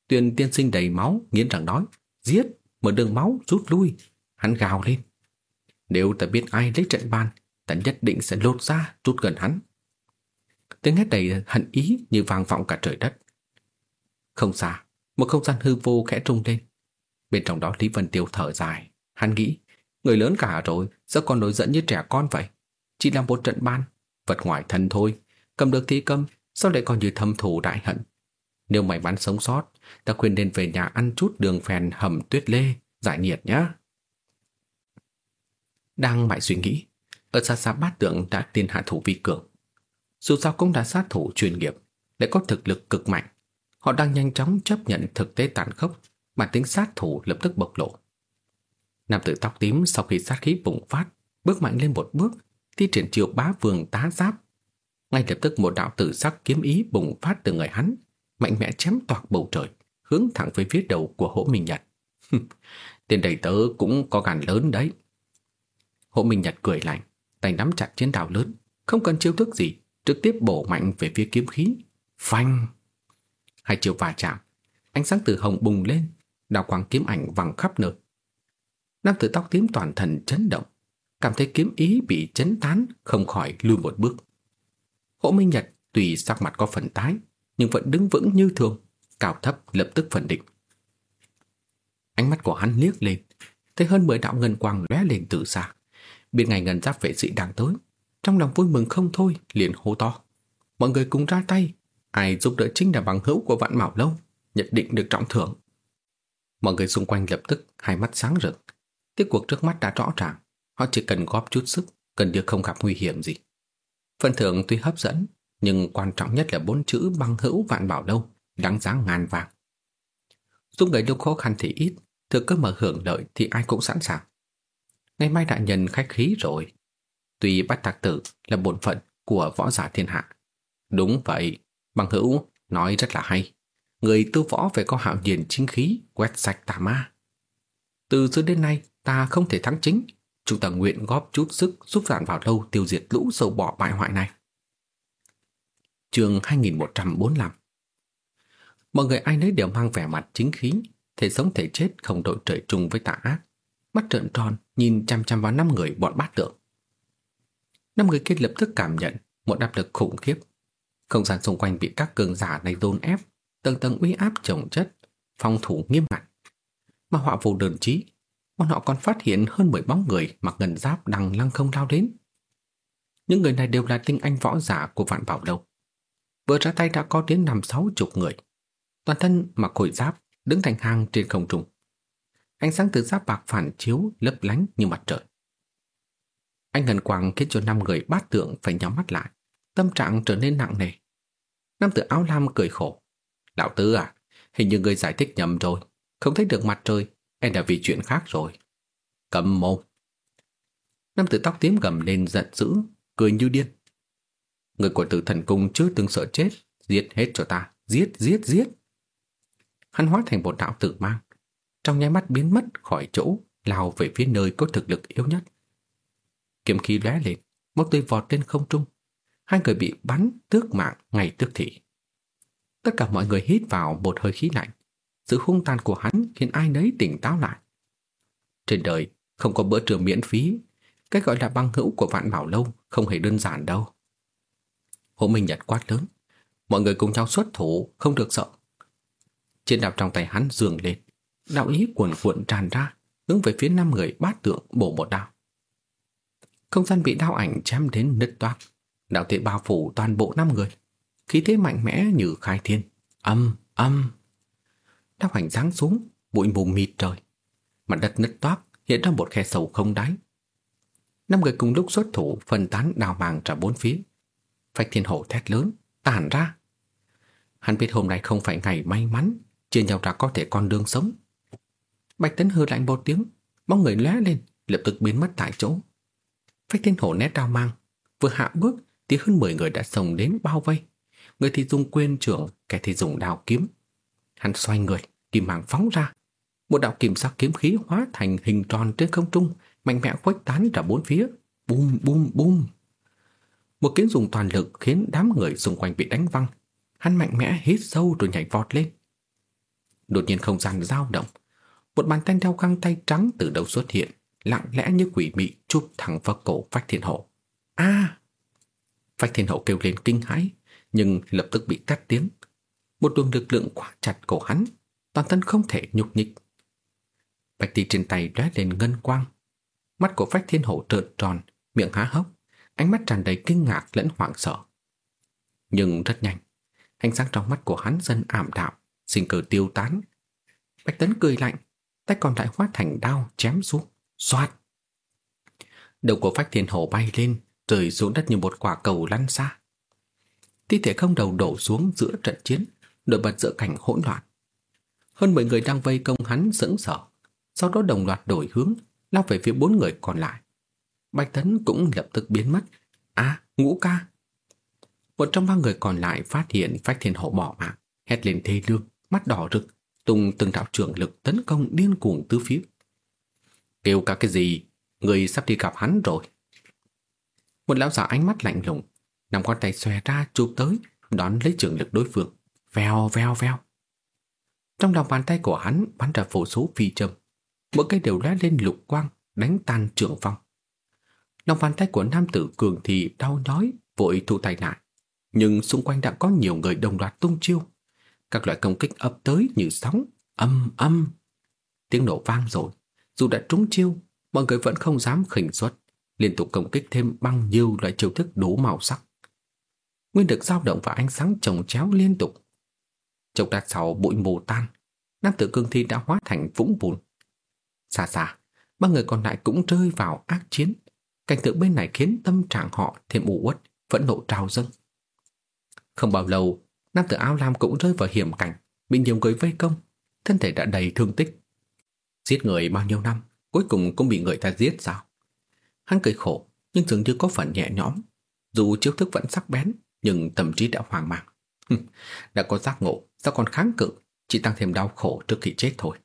Tuyền tiên sinh đầy máu, nghiến răng nói, giết, mở đường máu, rút lui. Hắn gào lên. Nếu ta biết ai lấy trận ban, ta nhất định sẽ lột ra, rút gần hắn. Tiếng hét đầy hận ý như vang vọng cả trời đất. Không xa, một không gian hư vô khẽ trung lên. Bên trong đó Lý Vân Tiêu thở dài. Hắn nghĩ, người lớn cả rồi, sao còn nổi giận như trẻ con vậy? Chỉ là một trận ban, vật ngoài thân thôi. Cầm được thi cầm, sao lại còn như thâm thù đại hận? Nếu mày bán sống sót, ta khuyên nên về nhà ăn chút đường phèn hầm tuyết lê, giải nhiệt nhá. Đang mãi suy nghĩ, ở xa xa bát tượng đã tiên hạ thủ vi cường. Dù sao cũng đã sát thủ chuyên nghiệp, lại có thực lực cực mạnh. Họ đang nhanh chóng chấp nhận thực tế tàn khốc bản tính sát thủ lập tức bộc lộ. Nam tử tóc tím sau khi sát khí bùng phát, bước mạnh lên một bước, thi triển chiều bá vương tá giáp. Ngay lập tức một đạo tử sắc kiếm ý bùng phát từ người hắn, mạnh mẽ chém toạc bầu trời, hướng thẳng về phía đầu của Hỗ Minh Nhật. Tên đầy tớ cũng có gan lớn đấy. Hỗ Minh Nhật cười lạnh, tay nắm chặt chiến đào lớn, không cần chiêu thức gì, trực tiếp bổ mạnh về phía kiếm khí. Phanh! Hai chiều va chạm, ánh sáng từ hồng bùng lên, đào quang kiếm ảnh văng khắp nơi. Nam tử tóc tím toàn thân chấn động, cảm thấy kiếm ý bị chấn tán, không khỏi lùi một bước. Hỗ Minh Nhật tùy sắc mặt có phần tái, nhưng vẫn đứng vững như thường, cao thấp lập tức phân định. Ánh mắt của hắn liếc lên, thấy hơn mười đạo ngân quang lóe lên từ xa. biết ngày ngân giáp vệ sĩ đang tới, trong lòng vui mừng không thôi, liền hô to. Mọi người cùng ra tay, ai giúp đỡ chính là bằng hữu của vạn mạo lâu, nhất định được trọng thưởng. Mọi người xung quanh lập tức hai mắt sáng rực. Tiếc cuộc trước mắt đã rõ ràng, họ chỉ cần góp chút sức, cần được không gặp nguy hiểm gì. Phần thưởng tuy hấp dẫn, nhưng quan trọng nhất là bốn chữ băng hữu vạn bảo đâu, đáng giá ngàn vàng. Giúp người lúc khó khăn thì ít, thừa cơ mở hưởng lợi thì ai cũng sẵn sàng. Ngày mai đại nhân khách khí rồi. Tuy bắt tạc tử là bổn phận của võ giả thiên hạ. Đúng vậy, băng hữu nói rất là hay người tu võ phải có hạo nhiên chính khí, quét sạch tà ma. Từ xưa đến nay, ta không thể thắng chính, chúng ta nguyện góp chút sức giúp vạn vào lâu tiêu diệt lũ sâu bọ bại hoại này. Trường 2145 Mọi người ai nấy đều mang vẻ mặt chính khí, thể sống thể chết không đội trời chung với tà ác. Mắt trợn tròn, nhìn chăm chăm vào năm người bọn bát tượng. Năm người kia lập tức cảm nhận một áp lực khủng khiếp. Không gian xung quanh bị các cường giả này dồn ép, tầng tầng uy áp chồng chất, phong thủ nghiêm ngặt. Mà họa phù đơn trí, bọn họ còn phát hiện hơn 10 bóng người mặc ngân giáp đang lăng không lao đến. Những người này đều là tinh anh võ giả của vạn bảo lâu. Vừa ra tay đã có đến năm sáu chục người. Toàn thân mặc khôi giáp, đứng thành hàng trên không trung. Ánh sáng từ giáp bạc phản chiếu lấp lánh như mặt trời. Anh ngần quang khiến cho năm người bát tượng phải nhắm mắt lại, tâm trạng trở nên nặng nề. Nam tử áo lam cười khổ. Lão tứ à, hình như người giải thích nhầm rồi. Không thấy được mặt trời, anh đã vì chuyện khác rồi. Cầm mồm. Nam tử tóc tím gầm lên giận dữ, cười như điên. Người của tử thần cung chưa từng sợ chết, giết hết cho ta, giết, giết, giết. Hắn hóa thành một đạo tử mang, trong nháy mắt biến mất khỏi chỗ, lao về phía nơi có thực lực yếu nhất. Kiếm khí lóe lên, một tươi vọt lên không trung. Hai người bị bắn tước mạng ngay tức thì. Tất cả mọi người hít vào một hơi khí lạnh. Sự hung tàn của hắn khiến ai nấy tỉnh táo lại. Trên đời không có bữa trưa miễn phí, cái gọi là băng hữu của vạn bảo lâu không hề đơn giản đâu. Hồ Minh Nhật quát lớn, mọi người cùng nhau xuất thủ, không được sợ. Chiến đạp trong tay hắn dường lên, đạo ý cuồn cuộn tràn ra, hướng về phía năm người bát tượng bổ một đao. Không gian bị đao ảnh chém đến nứt toác, đạo thể bao phủ toàn bộ năm người, khí thế mạnh mẽ như khai thiên, âm, âm. Đao ảnh giáng xuống, bụi mù mịt trời, mặt đất nứt toác hiện ra một khe sâu không đáy. Năm người cùng lúc xuất thủ phân tán đào màng ra bốn phía. Phạch thiên hổ thét lớn, tản ra. Hắn biết hôm nay không phải ngày may mắn, chia nhau ra có thể con đường sống. Bạch Tấn hư lạnh một tiếng, bóng người lóe lên, lập tức biến mất tại chỗ. Phách thiên hổ nét đao mang, vừa hạ bước thì hơn 10 người đã xông đến bao vây. Người thì dùng quyền trưởng, kẻ thì dùng đao kiếm. Hắn xoay người, kim mang phóng ra. Một đạo kim sắc kiếm khí hóa thành hình tròn trên không trung, mạnh mẽ khuếch tán ra bốn phía. Bùm bùm bùm. Một kiếm dùng toàn lực khiến đám người xung quanh bị đánh văng. Hắn mạnh mẽ hít sâu rồi nhảy vọt lên. Đột nhiên không gian dao động. Một bàn tay đeo găng tay trắng từ đầu xuất hiện, lặng lẽ như quỷ mị chụp thẳng vào cổ Phách Thiên hậu. A! À! Phách Thiên hậu kêu lên kinh hãi, nhưng lập tức bị cắt tiếng. Một luồng lực lượng khóa chặt cổ hắn, toàn thân không thể nhục nhích. Bạch tỷ trên tay lóe lên ngân quang. Mắt của Phách Thiên Hổ trợn tròn, miệng há hốc, ánh mắt tràn đầy kinh ngạc lẫn hoảng sợ. Nhưng rất nhanh, ánh sáng trong mắt của hắn dần ảm đạm, sinh cơ tiêu tán. Bạch Tấn cười lạnh, tay còn lại hóa thành đao chém xuống, xoát. Đầu của Phách Thiên Hổ bay lên, rơi xuống đất như một quả cầu lăn xa. Thi thể không đầu đổ xuống giữa trận chiến, nổi bật giữa cảnh hỗn loạn. Hơn 10 người đang vây công hắn sững sờ, sau đó đồng loạt đổi hướng, lao về phía bốn người còn lại. Bạch Tấn cũng lập tức biến mất. À, ngũ ca! Một trong ba người còn lại phát hiện Phách Thiên Hổ bỏ mạng, hét lên thê lương, mắt đỏ rực, tung từng đạo trưởng lực tấn công điên cuồng tứ phía. Kêu cả cái gì? Người sắp đi gặp hắn rồi. Một lão giả ánh mắt lạnh lùng, nằm con tay xòe ra chụp tới, đón lấy trường lực đối phương. Vèo vèo vèo. Trong lòng bàn tay của hắn bắn ra vô số phi châm. Mỗi cây đều lóe lên lục quang, đánh tan trường phong. Lòng bàn tay của nam tử cường thì đau nhói, vội thu tay lại. Nhưng xung quanh đã có nhiều người đồng loạt tung chiêu. Các loại công kích ập tới như sóng, âm âm. Tiếng nổ vang rồi. Dù đã trúng chiêu, mọi người vẫn không dám khỉnh xuất liên tục công kích thêm bằng nhiều loại chiêu thức đủ màu sắc. Nguyên được dao động và ánh sáng chồng chéo liên tục. Chốc đạt sau bụi mù tan, nam tử cương thi đã hóa thành vũng bùn. Xa xa, ba người còn lại cũng rơi vào ác chiến. Cảnh tượng bên này khiến tâm trạng họ thêm u uất, vẫn nộ trào dâng. Không bao lâu, nam tử áo lam cũng rơi vào hiểm cảnh, bị nhiều người vây công, thân thể đã đầy thương tích. Giết người bao nhiêu năm, cuối cùng cũng bị người ta giết sao? Hắn cười khổ, nhưng dường như có phần nhẹ nhõm. Dù chiêu thức vẫn sắc bén, nhưng tâm trí đã hoang mang. đã có giác ngộ, sao còn kháng cự, chỉ tăng thêm đau khổ trước khi chết thôi.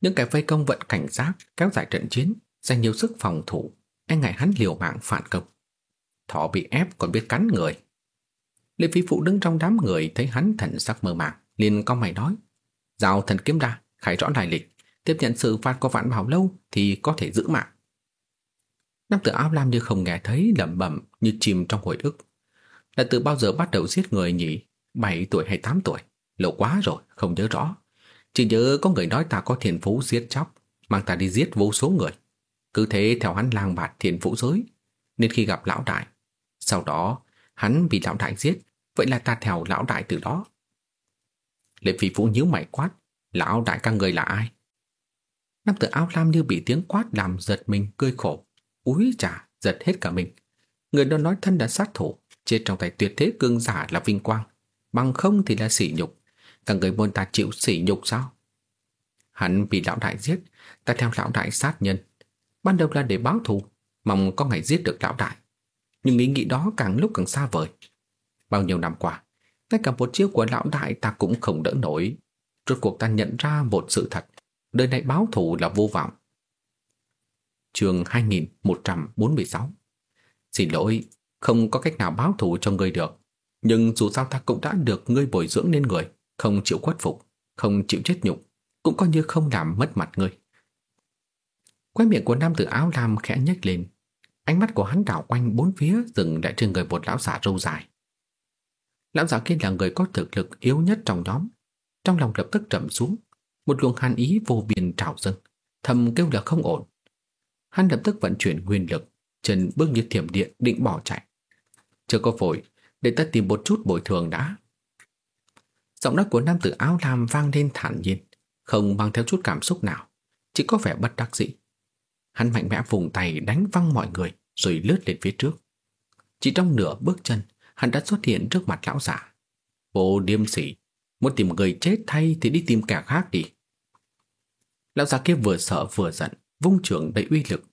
Những kẻ vây công vẫn cảnh giác, kéo dài trận chiến, dành nhiều sức phòng thủ, anh ngại hắn liều mạng phản công. Thỏ bị ép còn biết cắn người. Lê Phi Phụ đứng trong đám người thấy hắn thần sắc mơ màng, liền con mày nói. Giao thần kiếm ra, khai rõ lại lịch, tiếp nhận sự phạt của vạn bảo lâu thì có thể giữ mạng. Nam tử áo lam như không nghe thấy lẩm bẩm như chìm trong hồi ức. Là từ bao giờ bắt đầu giết người nhỉ? 7 tuổi hay 8 tuổi? Lâu quá rồi, không nhớ rõ. Chỉ nhớ có người nói ta có thiền phú giết chóc, mang ta đi giết vô số người. Cứ thế theo hắn lang bạt thiền vũ giới, nên khi gặp lão đại, sau đó hắn bị lão đại giết, vậy là ta theo lão đại từ đó. Lệ phi vũ nhíu mày quát, lão đại các người là ai? Nam tử áo lam như bị tiếng quát làm giật mình cười khổ, úi chà, giật hết cả mình. Người đó nói thân đã sát thủ, chết trong tay tuyệt thế cương giả là vinh quang, bằng không thì là sỉ nhục. Cả người muốn ta chịu sỉ nhục sao? Hắn bị lão đại giết, ta theo lão đại sát nhân. Ban đầu là để báo thù, mong có ngày giết được lão đại. Nhưng ý nghĩ đó càng lúc càng xa vời. Bao nhiêu năm qua, ngay cả một chiêu của lão đại ta cũng không đỡ nổi. Rốt cuộc ta nhận ra một sự thật, đời này báo thù là vô vọng. Trường 2146 Xin lỗi, không có cách nào báo thù cho người được. Nhưng dù sao ta cũng đã được ngươi bồi dưỡng nên người, không chịu khuất phục, không chịu chết nhục, cũng coi như không làm mất mặt ngươi. Quay miệng của nam tử áo lam khẽ nhếch lên, ánh mắt của hắn đảo quanh bốn phía dừng lại trên người một lão giả râu dài. Lão giả kia là người có thực lực yếu nhất trong nhóm, trong lòng lập tức trầm xuống, một luồng hàn ý vô biên trào dâng, thầm kêu là không ổn. Hắn lập tức vận chuyển nguyên lực, chân bước như thiểm điện định bỏ chạy. Chưa có vội, để ta tìm một chút bồi thường đã. Giọng nói của nam tử áo lam vang lên thản nhiên, không mang theo chút cảm xúc nào, chỉ có vẻ bất đắc dĩ. Hắn mạnh mẽ vùng tay đánh văng mọi người rồi lướt lên phía trước. Chỉ trong nửa bước chân, hắn đã xuất hiện trước mặt lão giả. Vô điêm sỉ, muốn tìm người chết thay thì đi tìm kẻ khác đi. Lão già kia vừa sợ vừa giận, vung trường đầy uy lực,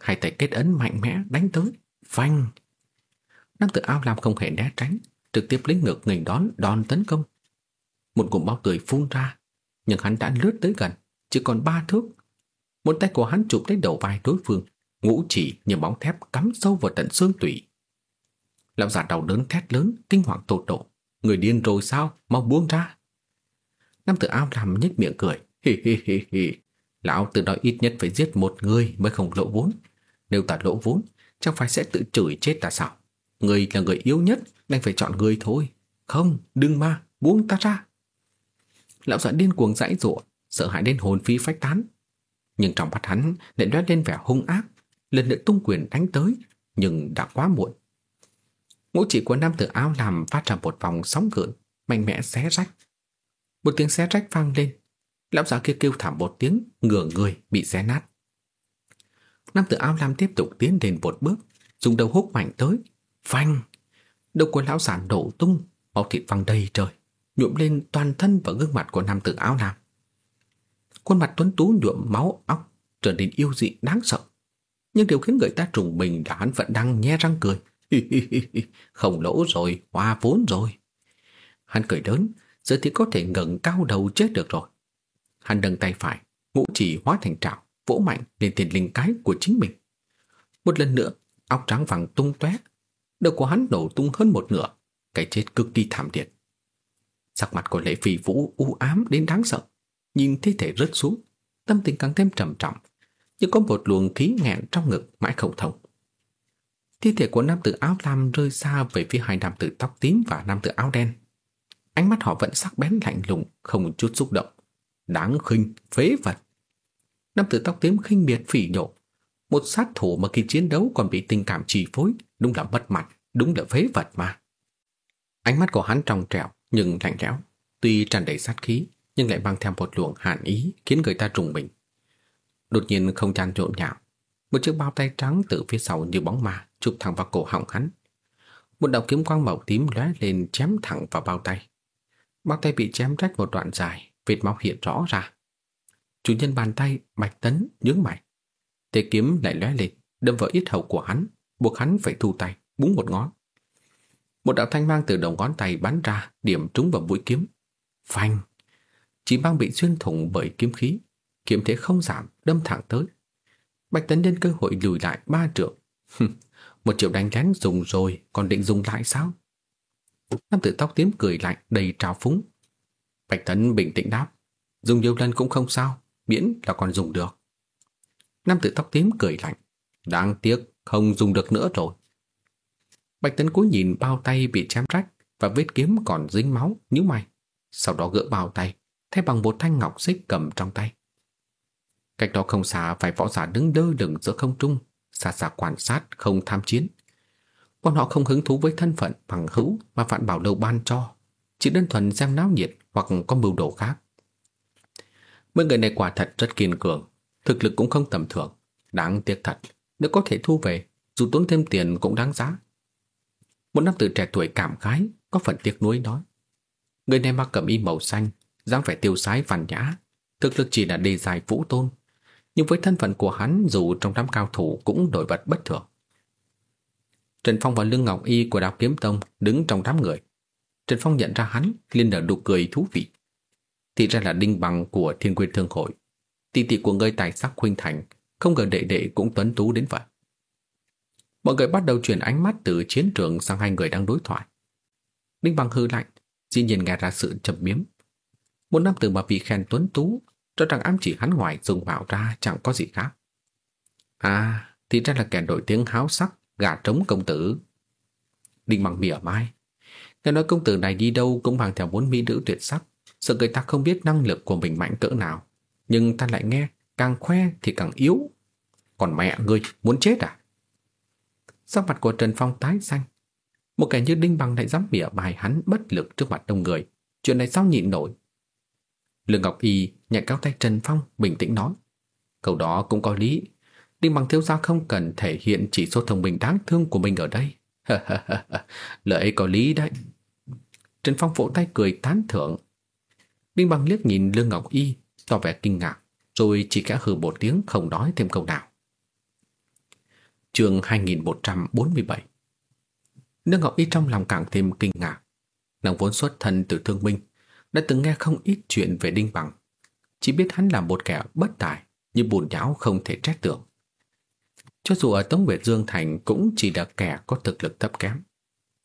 hai tay kết ấn mạnh mẽ đánh tới, phanh. Nam tử ao làm không hề né tránh, trực tiếp lấy ngược nghênh đón đòn tấn công. Một cụm bao tươi phun ra, nhưng hắn đã lướt tới gần, chỉ còn ba thước. Một tay của hắn chụp lấy đầu vai đối phương, ngũ chỉ như bóng thép cắm sâu vào tận xương tủy. Lão già đau đớn thét lớn, kinh hoàng tột độ. Người điên rồi sao? Mau buông ra. Nam tử ao làm nhếch miệng cười. Hi hi hi hi. Lão tự nói ít nhất phải giết một người mới không lỗ vốn. Nếu ta lỗ vốn, chẳng phải sẽ tự chửi chết ta sao? Người là người yếu nhất, đành phải chọn người thôi. Không, đừng mà, buông ta ra. Lão già điên cuồng dãy rủa, sợ hãi đến hồn phi phách tán. Nhưng trong mắt hắn lại lóe lên vẻ hung ác, lần nữa tung quyền đánh tới, nhưng đã quá muộn. Ngũ chỉ của nam tử áo làm phát ra một vòng sóng gợn, mạnh mẽ xé rách. Một tiếng xé rách vang lên, lão già kia kêu thảm một tiếng, ngửa người bị xé nát. Nam tử áo lam tiếp tục tiến đến một bước, dùng đầu húc mạnh tới, phanh. Đầu của lão già đổ tung, máu thịt văng đầy trời, nhuộm lên toàn thân và gương mặt của nam tử áo lam. Khuôn mặt tuấn tú nhuộm máu óc trở nên yêu dị đáng sợ. Nhưng điều khiến người ta trùng mình là hắn vẫn đang nhe răng cười. Không lỗ rồi, hoa vốn rồi. Hắn cười lớn, giờ thì có thể ngẩng cao đầu chết được rồi. Hắn nâng tay phải, ngũ chỉ hóa thành trảo, vỗ mạnh lên tiền linh cái của chính mình. Một lần nữa, óc trắng vàng tung tóe, đầu của hắn nổ tung hơn một nửa, cái chết cực kỳ thảm liệt. Sắc mặt của Lệ Phi Vũ u ám đến đáng sợ, nhìn thi thể rớt xuống, tâm tình càng thêm trầm trọng, như có một luồng khí nghẹn trong ngực mãi không thông. Thi thể của nam tử áo lam rơi xa về phía hai nam tử tóc tím và nam tử áo đen. Ánh mắt họ vẫn sắc bén lạnh lùng, không chút xúc động. Đáng khinh, phế vật. Nam tử tóc tím khinh miệt phỉ nhổ. Một sát thủ mà khi chiến đấu còn bị tình cảm trì phối, đúng là mất mặt, đúng là phế vật mà. Ánh mắt của hắn trong trẻo nhưng lạnh lẽo, tuy tràn đầy sát khí, nhưng lại mang theo một luồng hàn ý khiến người ta trùng mình. Đột nhiên không gian trộn nhạo, một chiếc bao tay trắng từ phía sau như bóng ma chụp thẳng vào cổ họng hắn. Một đạo kiếm quang màu tím lóe lên chém thẳng vào bao tay. Bao tay bị chém rách một đoạn dài, vết máu hiện rõ ra. Chủ nhân bàn tay, Bạch Tấn, nhướng mày. Thế kiếm lại lóe lên, đâm vào yết hầu của hắn, buộc hắn phải thu tay, búng một ngón. Một đạo thanh mang từ đầu ngón tay bắn ra, điểm trúng vào mũi kiếm. Phanh! Chỉ mang bị xuyên thủng bởi kiếm khí, kiếm thế không giảm, đâm thẳng tới. Bạch Tấn nhân cơ hội lùi lại ba trượng. Một triệu đánh lén dùng rồi, còn định dùng lại sao? Nam tử tóc tím cười lạnh đầy trào phúng. Bạch Tấn bình tĩnh đáp. Dùng nhiều lần cũng không sao, miễn là còn dùng được. Nam tử tóc tím cười lạnh. Đáng tiếc, không dùng được nữa rồi. Bạch Tấn cúi nhìn bao tay bị chém rách và vết kiếm còn dính máu, nhíu mày. Sau đó gỡ bao tay, thay bằng một thanh ngọc xích cầm trong tay. Cách đó không xa vài võ giả đứng đơ lửng giữa không trung, xa xa quan sát, không tham chiến. Bọn họ không hứng thú với thân phận bằng hữu mà Vạn Bảo Lâu ban cho, chỉ đơn thuần xem náo nhiệt hoặc có mưu đồ khác. Mấy người này quả thật rất kiên cường, thực lực cũng không tầm thường, đáng tiếc thật, nếu có thể thu về, dù tốn thêm tiền cũng đáng giá. Một nam tử trẻ tuổi cảm khái, có phần tiếc nuối nói. Người này mặc cẩm y màu xanh, dáng vẻ tiêu sái văn nhã, thực lực chỉ là đề dài vũ tôn, nhưng với thân phận của hắn dù trong đám cao thủ cũng nổi bật bất thường. Trần Phong và Lương Ngọc Y của Đào Kiếm Tông đứng trong đám người. Trần Phong nhận ra hắn, liền nở nụ cười thú vị. Thì ra là đinh bằng của Thiên Quyên Thương Hội. Tỷ tỷ của người tài sắc huynh thành, không ngờ đệ đệ cũng tuấn tú đến vậy. Mọi người bắt đầu chuyển ánh mắt từ chiến trường sang hai người đang đối thoại. Đinh bằng hư lạnh, dĩ nhiên nghe ra sự chậm biếm. Một nam tử mà vì khen tuấn tú, cho rằng ám chỉ hắn ngoài dùng bảo ra chẳng có gì khác. À, thì ra là kẻ nổi tiếng háo sắc, gà trống công tử. Đinh bằng mỉa mai. Nghe nói công tử này đi đâu cũng mang theo bốn mỹ nữ tuyệt sắc, sợ người ta không biết năng lực của mình mạnh cỡ nào. Nhưng ta lại nghe, càng khoe thì càng yếu. Còn mẹ ngươi, muốn chết à? Sắc mặt của Trần Phong tái xanh. Một kẻ như Đinh Bằng lại dám mỉa bài hắn bất lực trước mặt đông người. Chuyện này sao nhịn nổi? Lương Ngọc Y nhạy cao tay Trần Phong bình tĩnh nói. Câu đó cũng có lý. Đinh Bằng thiếu gia không cần thể hiện chỉ số thông minh đáng thương của mình ở đây. Lời ấy có lý đấy. Trần Phong vỗ tay cười tán thưởng. Đinh Bằng liếc nhìn Lương Ngọc Y, tỏ vẻ kinh ngạc, rồi chỉ khẽ hừ một tiếng không nói thêm câu nào. Chương 2147 nước Ngọc Y trong lòng càng thêm kinh ngạc. Nàng vốn xuất thân từ thương minh, đã từng nghe không ít chuyện về Đinh Bằng. Chỉ biết hắn là một kẻ bất tài, như bùn nhão không thể trách tưởng. Cho dù ở Tống Việt Dương Thành cũng chỉ là kẻ có thực lực thấp kém.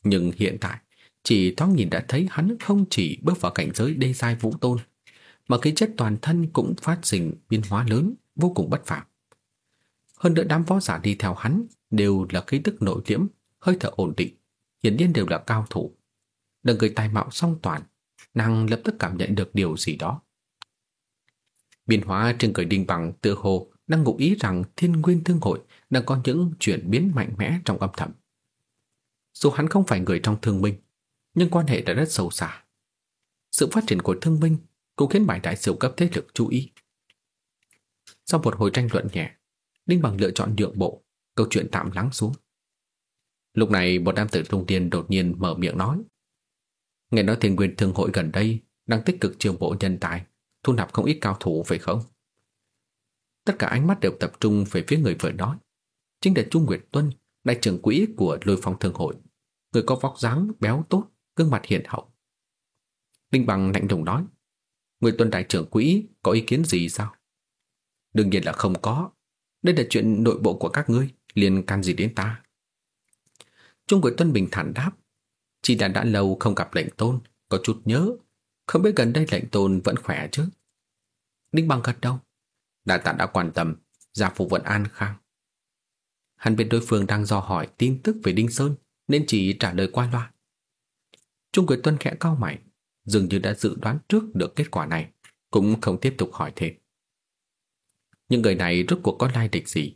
Nhưng hiện tại, chỉ thoáng nhìn đã thấy hắn không chỉ bước vào cảnh giới đê giai vũ tôn, mà khí chất toàn thân cũng phát sinh biến hóa lớn, vô cùng bất phàm. Hơn nữa đám võ giả đi theo hắn đều là khí tức nội liễm, hơi thở ổn định, hiển nhiên đều là cao thủ. Đừng người tài mạo song toàn, nàng lập tức cảm nhận được điều gì đó. Biến hóa trên cởi đinh bằng tự hồ đang ngụ ý rằng thiên nguyên thương hội đang có những chuyển biến mạnh mẽ trong âm thầm. Dù hắn không phải người trong thương minh, nhưng quan hệ đã rất sâu xa. Sự phát triển của thương minh cũng khiến bài đại sự cấp thế lực chú ý. Sau một hồi tranh luận nhẹ, Đinh Bằng lựa chọn nhượng bộ, câu chuyện tạm lắng xuống. Lúc này một nam tử trung tiên đột nhiên mở miệng nói. Nghe nói thiên nguyên thương hội gần đây đang tích cực trường bộ nhân tài, thu nạp không ít cao thủ phải không? Tất cả ánh mắt đều tập trung về phía người vừa nói. Chính là Trung Nguyệt Tuân, đại trưởng quỹ của lôi phong thương hội. Người có vóc dáng béo tốt, gương mặt hiền hậu. Đinh Bằng lạnh lùng nói người Tuân đại trưởng quỹ có ý kiến gì sao? Đương nhiên là không có. Đây là chuyện nội bộ của các ngươi, liên can gì đến ta? Trung quỹ Tuân bình thản đáp. Chỉ đã đã lâu không gặp lệnh tôn, có chút nhớ. Không biết gần đây lệnh tôn vẫn khỏe chứ? Đinh Bằng gật đầu. Đại tạ đã quan tâm, gia phụ vẫn an khang. Hắn biết đối phương đang dò hỏi tin tức về Đinh Sơn, nên chỉ trả lời qua loa. Trung quỹ Tuân khẽ cao mày, dường như đã dự đoán trước được kết quả này, cũng không tiếp tục hỏi thêm. Những người này rốt cuộc có lai địch gì?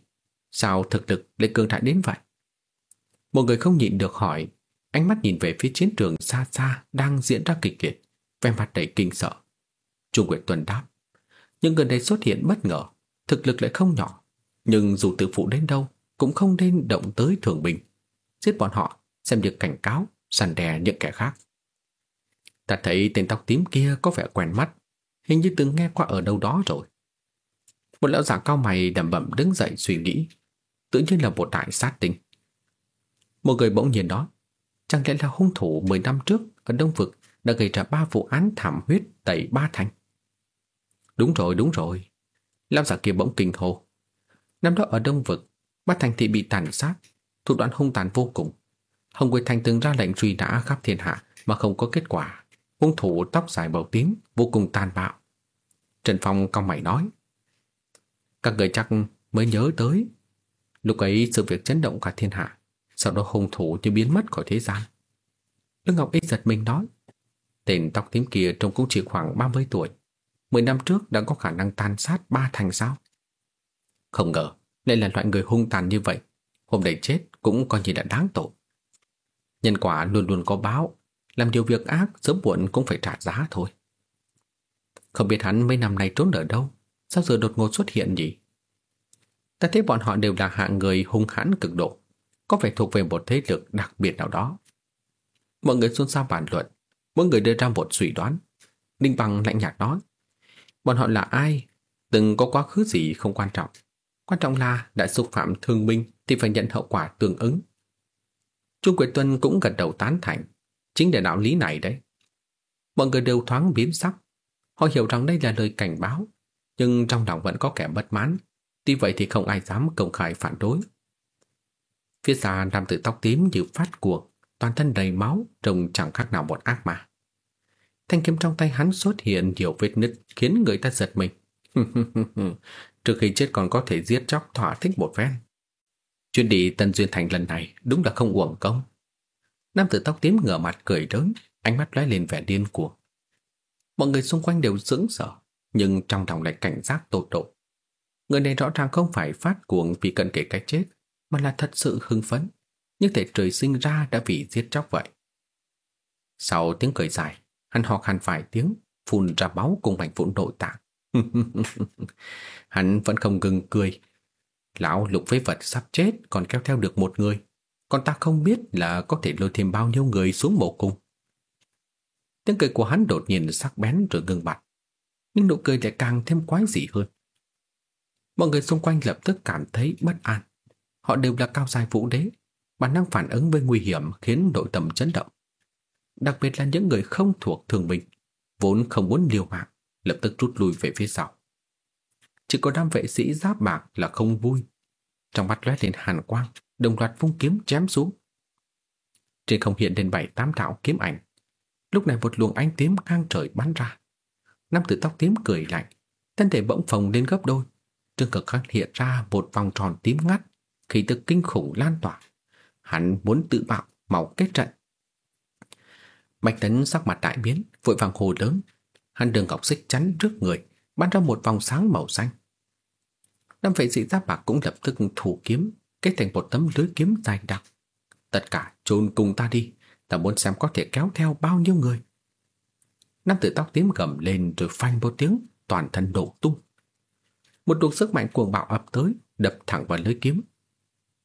Sao thực lực lại cường đại đến vậy? Một người không nhịn được hỏi, ánh mắt nhìn về phía chiến trường xa xa đang diễn ra kịch liệt, vẻ mặt đầy kinh sợ. Trung Nguyệt Tuần đáp, những người này xuất hiện bất ngờ, thực lực lại không nhỏ, nhưng dù tự phụ đến đâu cũng không nên động tới thường bình. Giết bọn họ, xem được cảnh cáo, săn đè những kẻ khác. Ta thấy tên tóc tím kia có vẻ quen mắt, hình như từng nghe qua ở đâu đó rồi. Một lão giả cao mày đầm bẩm đứng dậy suy nghĩ, tự nhiên là một đại sát tinh. Một người bỗng nhiên đó, chẳng lẽ là hung thủ 10 năm trước ở Đông Vực đã gây ra ba vụ án thảm huyết tẩy ba thành. Đúng rồi, đúng rồi. Lão giả kia bỗng kinh hồ. Năm đó ở Đông Vực, ba Thành Thị bị tàn sát, thủ đoạn hung tàn vô cùng. Hồng Quỳ Thành từng ra lệnh truy nã khắp thiên hạ mà không có kết quả. Hung thủ tóc dài màu tím, vô cùng tàn bạo. Trần Phong cong mày nói. Các người chắc mới nhớ tới. Lúc ấy sự việc chấn động cả thiên hạ. Sau đó hung thủ như biến mất khỏi thế gian. Lương Ngọc Ích giật mình nói. Tên tóc tím kia trông cũng chỉ khoảng 30 tuổi. 10 năm trước đã có khả năng tàn sát ba thành sao? Không ngờ, lại là loại người hung tàn như vậy. Hôm nay chết cũng coi như đã đáng tội. Nhân quả luôn luôn có báo, làm điều việc ác sớm muộn cũng phải trả giá thôi. Không biết hắn mấy năm nay trốn ở đâu, sao giờ đột ngột xuất hiện nhỉ? Ta thấy bọn họ đều là hạng người hung hãn cực độ, có vẻ thuộc về một thế lực đặc biệt nào đó. Mọi người xôn xao bàn luận, mỗi người đưa ra một suy đoán. Đinh Bằng lạnh nhạt nói, bọn họ là ai, từng có quá khứ gì không quan trọng. Quan trọng là đã xúc phạm thương minh thì phải nhận hậu quả tương ứng. Trung Quế Tuân cũng gật đầu tán thành, chính là đạo lý này đấy. Mọi người đều thoáng biến sắc, họ hiểu rằng đây là lời cảnh báo, nhưng trong lòng vẫn có kẻ bất mãn, tuy vậy thì không ai dám công khai phản đối. Phía xa nam tử tóc tím như phát cuồng, toàn thân đầy máu, trông chẳng khác nào một ác ma. Thanh kiếm trong tay hắn xuất hiện nhiều vết nứt khiến người ta giật mình. Trước khi chết còn có thể giết chóc thỏa thích một phen. Chuyến đi Tân Duyên Thành lần này đúng là không uổng công. Nam tử tóc tím ngửa mặt cười lớn, ánh mắt lóe lên vẻ điên cuồng. Mọi người xung quanh đều sững sờ, nhưng trong lòng lại cảnh giác tột độ. Người này rõ ràng không phải phát cuồng vì cần kể cái chết, mà là thật sự hưng phấn, như thể trời sinh ra đã bị giết chóc vậy. Sau tiếng cười dài, hắn ho khan vài tiếng, phun ra máu cùng mảnh vụn nội tạng. hắn vẫn không ngừng cười. Lão lục phế vật sắp chết còn kéo theo được một người, còn ta không biết là có thể lôi thêm bao nhiêu người xuống mộ cung. Tiếng cười của hắn đột nhiên sắc bén rồi ngưng bặt, nhưng nụ cười lại càng thêm quái dị hơn. Mọi người xung quanh lập tức cảm thấy bất an. Họ đều là cao dài vũ đế, bản năng phản ứng với nguy hiểm khiến nội tâm chấn động. Đặc biệt là những người không thuộc thường bình, vốn không muốn liều mạng, lập tức rút lui về phía sau. Chỉ có đám vệ sĩ giáp bạc là không vui. Trong mắt lóe lên hàn quang, đồng loạt vung kiếm chém xuống. Trên không hiện lên bảy tám đạo kiếm ảnh. Lúc này một luồng ánh tím ngang trời bắn ra. Nam tử tóc tím cười lạnh, thân thể bỗng phồng lên gấp đôi. Trương cực khắc hiện ra một vòng tròn tím ngắt, khí tức kinh khủng lan tỏa. Hắn muốn tự bạo, mau kết trận. Bạch Tấn sắc mặt đại biến, vội vàng hồ lớn. Hắn đường ngọc xích chắn trước người, bắn ra một vòng sáng màu xanh. Năm vệ sĩ giáp bạc cũng lập tức thủ kiếm, kết thành một tấm lưới kiếm dài đặc. Tất cả chôn cùng ta đi, ta muốn xem có thể kéo theo bao nhiêu người. Nam tử tóc tím gầm lên rồi phanh một tiếng, toàn thân đổ tung. Một luồng sức mạnh cuồng bạo ập tới, đập thẳng vào lưới kiếm.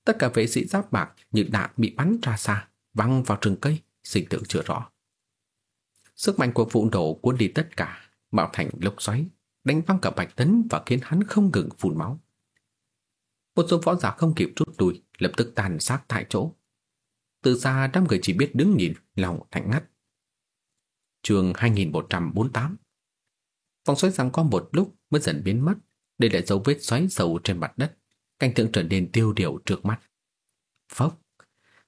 Tất cả vệ sĩ giáp bạc như đạn bị bắn ra xa, văng vào rừng cây, sinh tử chưa rõ. Sức mạnh của vụ nổ cuốn đi tất cả, bạo thành lốc xoáy, đánh văng cả Bạch Tấn và khiến hắn không ngừng phun máu. Một số võ giả không kịp rút lui, lập tức tàn sát tại chỗ. Từ xa đám người chỉ biết đứng nhìn, lòng lạnh ngắt. Trường 2148 Vòng xoáy rằng có một lúc mới dần biến mất, để lại dấu vết xoáy sâu trên mặt đất, cảnh tượng trở nên tiêu điều trước mắt. Phốc,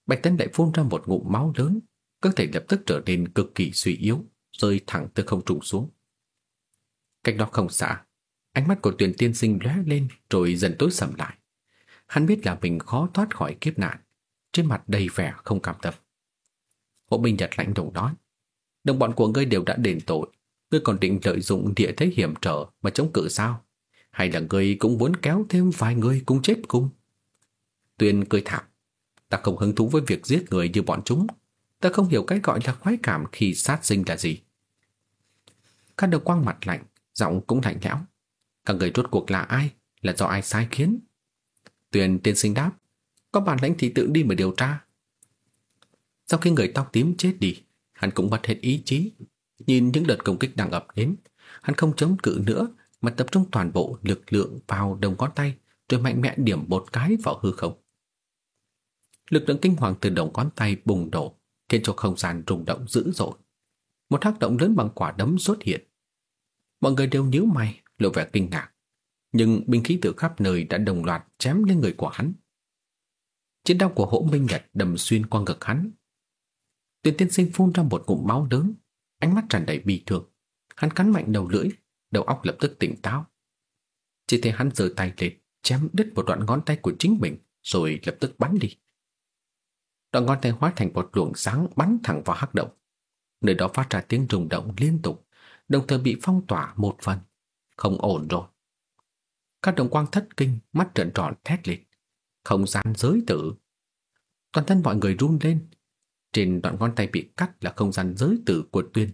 Bạch Tân lại phun ra một ngụm máu lớn, cơ thể lập tức trở nên cực kỳ suy yếu, rơi thẳng từ không trung xuống. Cách đó không xa, ánh mắt của tuyển tiên sinh lóe lên rồi dần tối sầm lại. Hắn biết là mình khó thoát khỏi kiếp nạn, trên mặt đầy vẻ không cảm tâm. Hộ binh Nhật lạnh lùng nói, đồng bọn của ngươi đều đã đền tội, ngươi còn định lợi dụng địa thế hiểm trở mà chống cự sao? Hay là ngươi cũng muốn kéo thêm vài người cùng chết cùng? Tuyên cười thảm, ta không hứng thú với việc giết người như bọn chúng, ta không hiểu cái gọi là khoái cảm khi sát sinh là gì. Các đầu quang mặt lạnh, giọng cũng lạnh lẽo. Các người rốt cuộc là ai? Là do ai sai khiến? Tuyền tiên sinh đáp, có bản lãnh thì tự đi mà điều tra. Sau khi người tóc tím chết đi, hắn cũng mất hết ý chí. Nhìn những đợt công kích đang ập đến, hắn không chống cự nữa mà tập trung toàn bộ lực lượng vào đồng ngón tay rồi mạnh mẽ điểm một cái vào hư không. Lực lượng kinh hoàng từ đầu ngón tay bùng nổ khiến cho không gian rung động dữ dội. Một hắc động lớn bằng quả đấm xuất hiện. Mọi người đều nhíu mày, lộ vẻ kinh ngạc. Nhưng binh khí từ khắp nơi đã đồng loạt chém lên người của hắn. Chiến đao của hỗ minh nhật đầm xuyên qua ngực hắn. Tuyên tiên sinh phun ra một ngụm máu lớn, ánh mắt tràn đầy bi thương. Hắn cắn mạnh đầu lưỡi, đầu óc lập tức tỉnh táo. Chỉ thấy hắn giơ tay lên, chém đứt một đoạn ngón tay của chính mình, rồi lập tức bắn đi. Đoạn ngón tay hóa thành một luồng sáng bắn thẳng vào hắc động. Nơi đó phát ra tiếng rung động liên tục, đồng thời bị phong tỏa một phần. Không ổn rồi. Các đồng quang thất kinh, mắt trợn tròn thét lên. Không gian giới tử. Toàn thân mọi người run lên. Trên đoạn ngón tay bị cắt là không gian giới tử của Tuyên.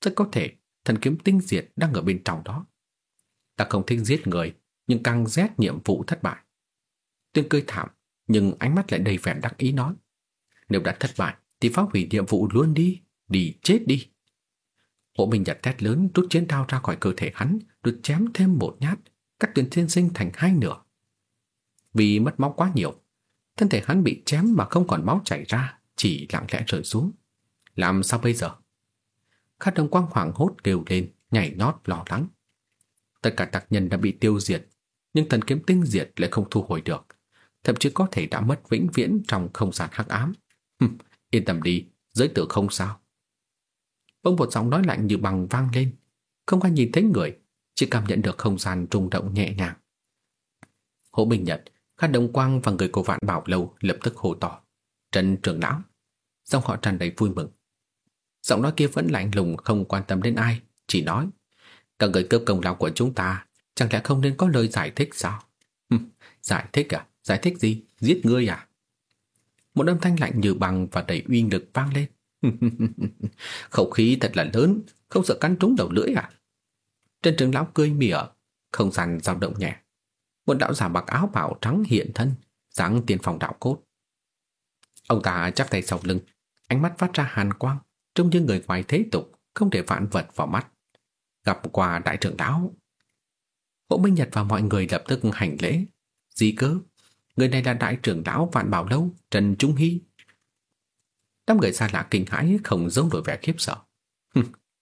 Rất có thể thần kiếm tinh diệt đang ở bên trong đó. Ta không thích giết người, nhưng càng rét nhiệm vụ thất bại. Tuyên cười thảm, nhưng ánh mắt lại đầy vẻ đắc ý nói. Nếu đã thất bại, thì phá hủy nhiệm vụ luôn đi, đi chết đi. Hộ Minh Nhật thét lớn rút chiến đao ra khỏi cơ thể hắn, rồi chém thêm một nhát, cắt tuyển thiên sinh thành hai nửa. Vì mất máu quá nhiều, thân thể hắn bị chém mà không còn máu chảy ra, chỉ lặng lẽ rơi xuống. Làm sao bây giờ? Khát đồng quang hoảng hốt kêu lên, nhảy nhót lo lắng. Tất cả tạc nhân đã bị tiêu diệt, nhưng thần kiếm tinh diệt lại không thu hồi được, thậm chí có thể đã mất vĩnh viễn trong không gian hắc ám. Yên tâm đi, giới tử không sao. Bỗng một giọng nói lạnh như bằng vang lên, không ai nhìn thấy người, chỉ cảm nhận được không gian rung động nhẹ nhàng. Hồ Bình Nhật, Khát Đông Quang và người của Vạn Bảo Lâu lập tức hô to. Trần trưởng lão. Giọng họ tràn đầy vui mừng. Giọng nói kia vẫn lạnh lùng không quan tâm đến ai, chỉ nói. Cả người cướp công lao của chúng ta, chẳng lẽ không nên có lời giải thích sao? giải thích à? Giải thích gì? Giết ngươi à? Một âm thanh lạnh như bằng và đầy uy lực vang lên. Khẩu khí thật là lớn, không sợ cắn trúng đầu lưỡi à? Trần trưởng lão cười mỉa, không gian dao động nhẹ. Một đạo giả mặc áo bảo trắng hiện thân, dáng tiền phòng đạo cốt. Ông ta chắp tay sau lưng, ánh mắt phát ra hàn quang, trông như người ngoài thế tục, không thể vạn vật vào mắt. Gặp qua đại trưởng lão. Hộ Minh Nhật và mọi người lập tức hành lễ. Gì cơ? Người này là đại trưởng lão Vạn Bảo Lâu, Trần Trung Hy. Đám người xa lạ kinh hãi không giấu nổi vẻ khiếp sợ.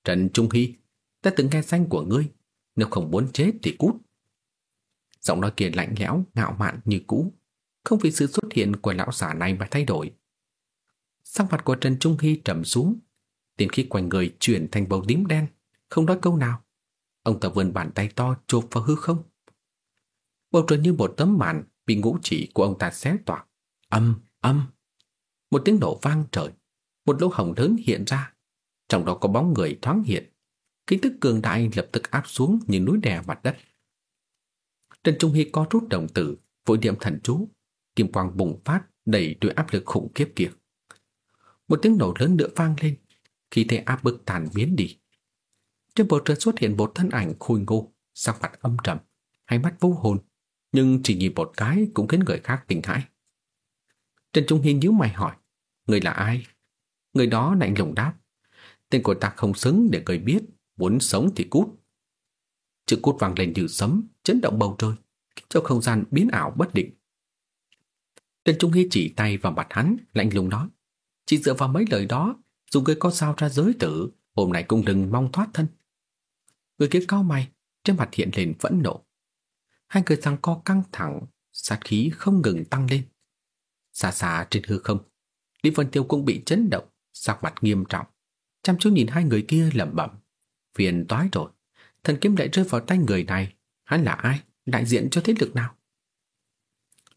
Trần Trung Hy, ta từng nghe danh của ngươi, nếu không muốn chết thì cút. Giọng nói kia lạnh lẽo, ngạo mạn như cũ, không vì sự xuất hiện của lão giả này mà thay đổi. Sắc mặt của Trần Trung Hy trầm xuống, tiền khí quanh người chuyển thành bầu tím đen, không nói câu nào. Ông ta vươn bàn tay to chộp vào hư không. Bầu trời như một tấm màn bị ngũ chỉ của ông ta xé toạc. Âm, âm. Một tiếng nổ vang trời. Một lỗ hồng lớn hiện ra. Trong đó có bóng người thoáng hiện. Khí tức cường đại lập tức áp xuống như núi đè mặt đất. Trần Trung Hy có rút đồng tử, vội điểm thần chú. Kim quang bùng phát đẩy đuổi áp lực khủng khiếp kia. Một tiếng nổ lớn nữa vang lên, khi thế áp bức tàn biến đi. Trên bầu trời xuất hiện một thân ảnh khôi ngô, sắc mặt âm trầm, hai mắt vô hồn, nhưng chỉ nhìn một cái cũng khiến người khác kinh hãi. Trần Trung Hiên nhíu mày hỏi, người là ai? Người đó lạnh lùng đáp, tên của ta không xứng để người biết, muốn sống thì cút. Chữ cút vang lên như sấm, chấn động bầu trời, khiến cho không gian biến ảo bất định. Trần Trung Hy chỉ tay vào mặt hắn, lạnh lùng nói, chỉ dựa vào mấy lời đó, dù người có sao ra giới tử, hôm nay cũng đừng mong thoát thân. Người kia cao mày, trên mặt hiện lên phẫn nộ. Hai người giằng co căng thẳng, sát khí không ngừng tăng lên. Xa xa trên hư không, Lý Vân Tiêu cũng bị chấn động, sắc mặt nghiêm trọng. Chăm chú nhìn hai người kia lẩm bẩm. Phiền toái rồi, thần kiếm lại rơi vào tay người này. Hắn là ai? Đại diện cho thế lực nào?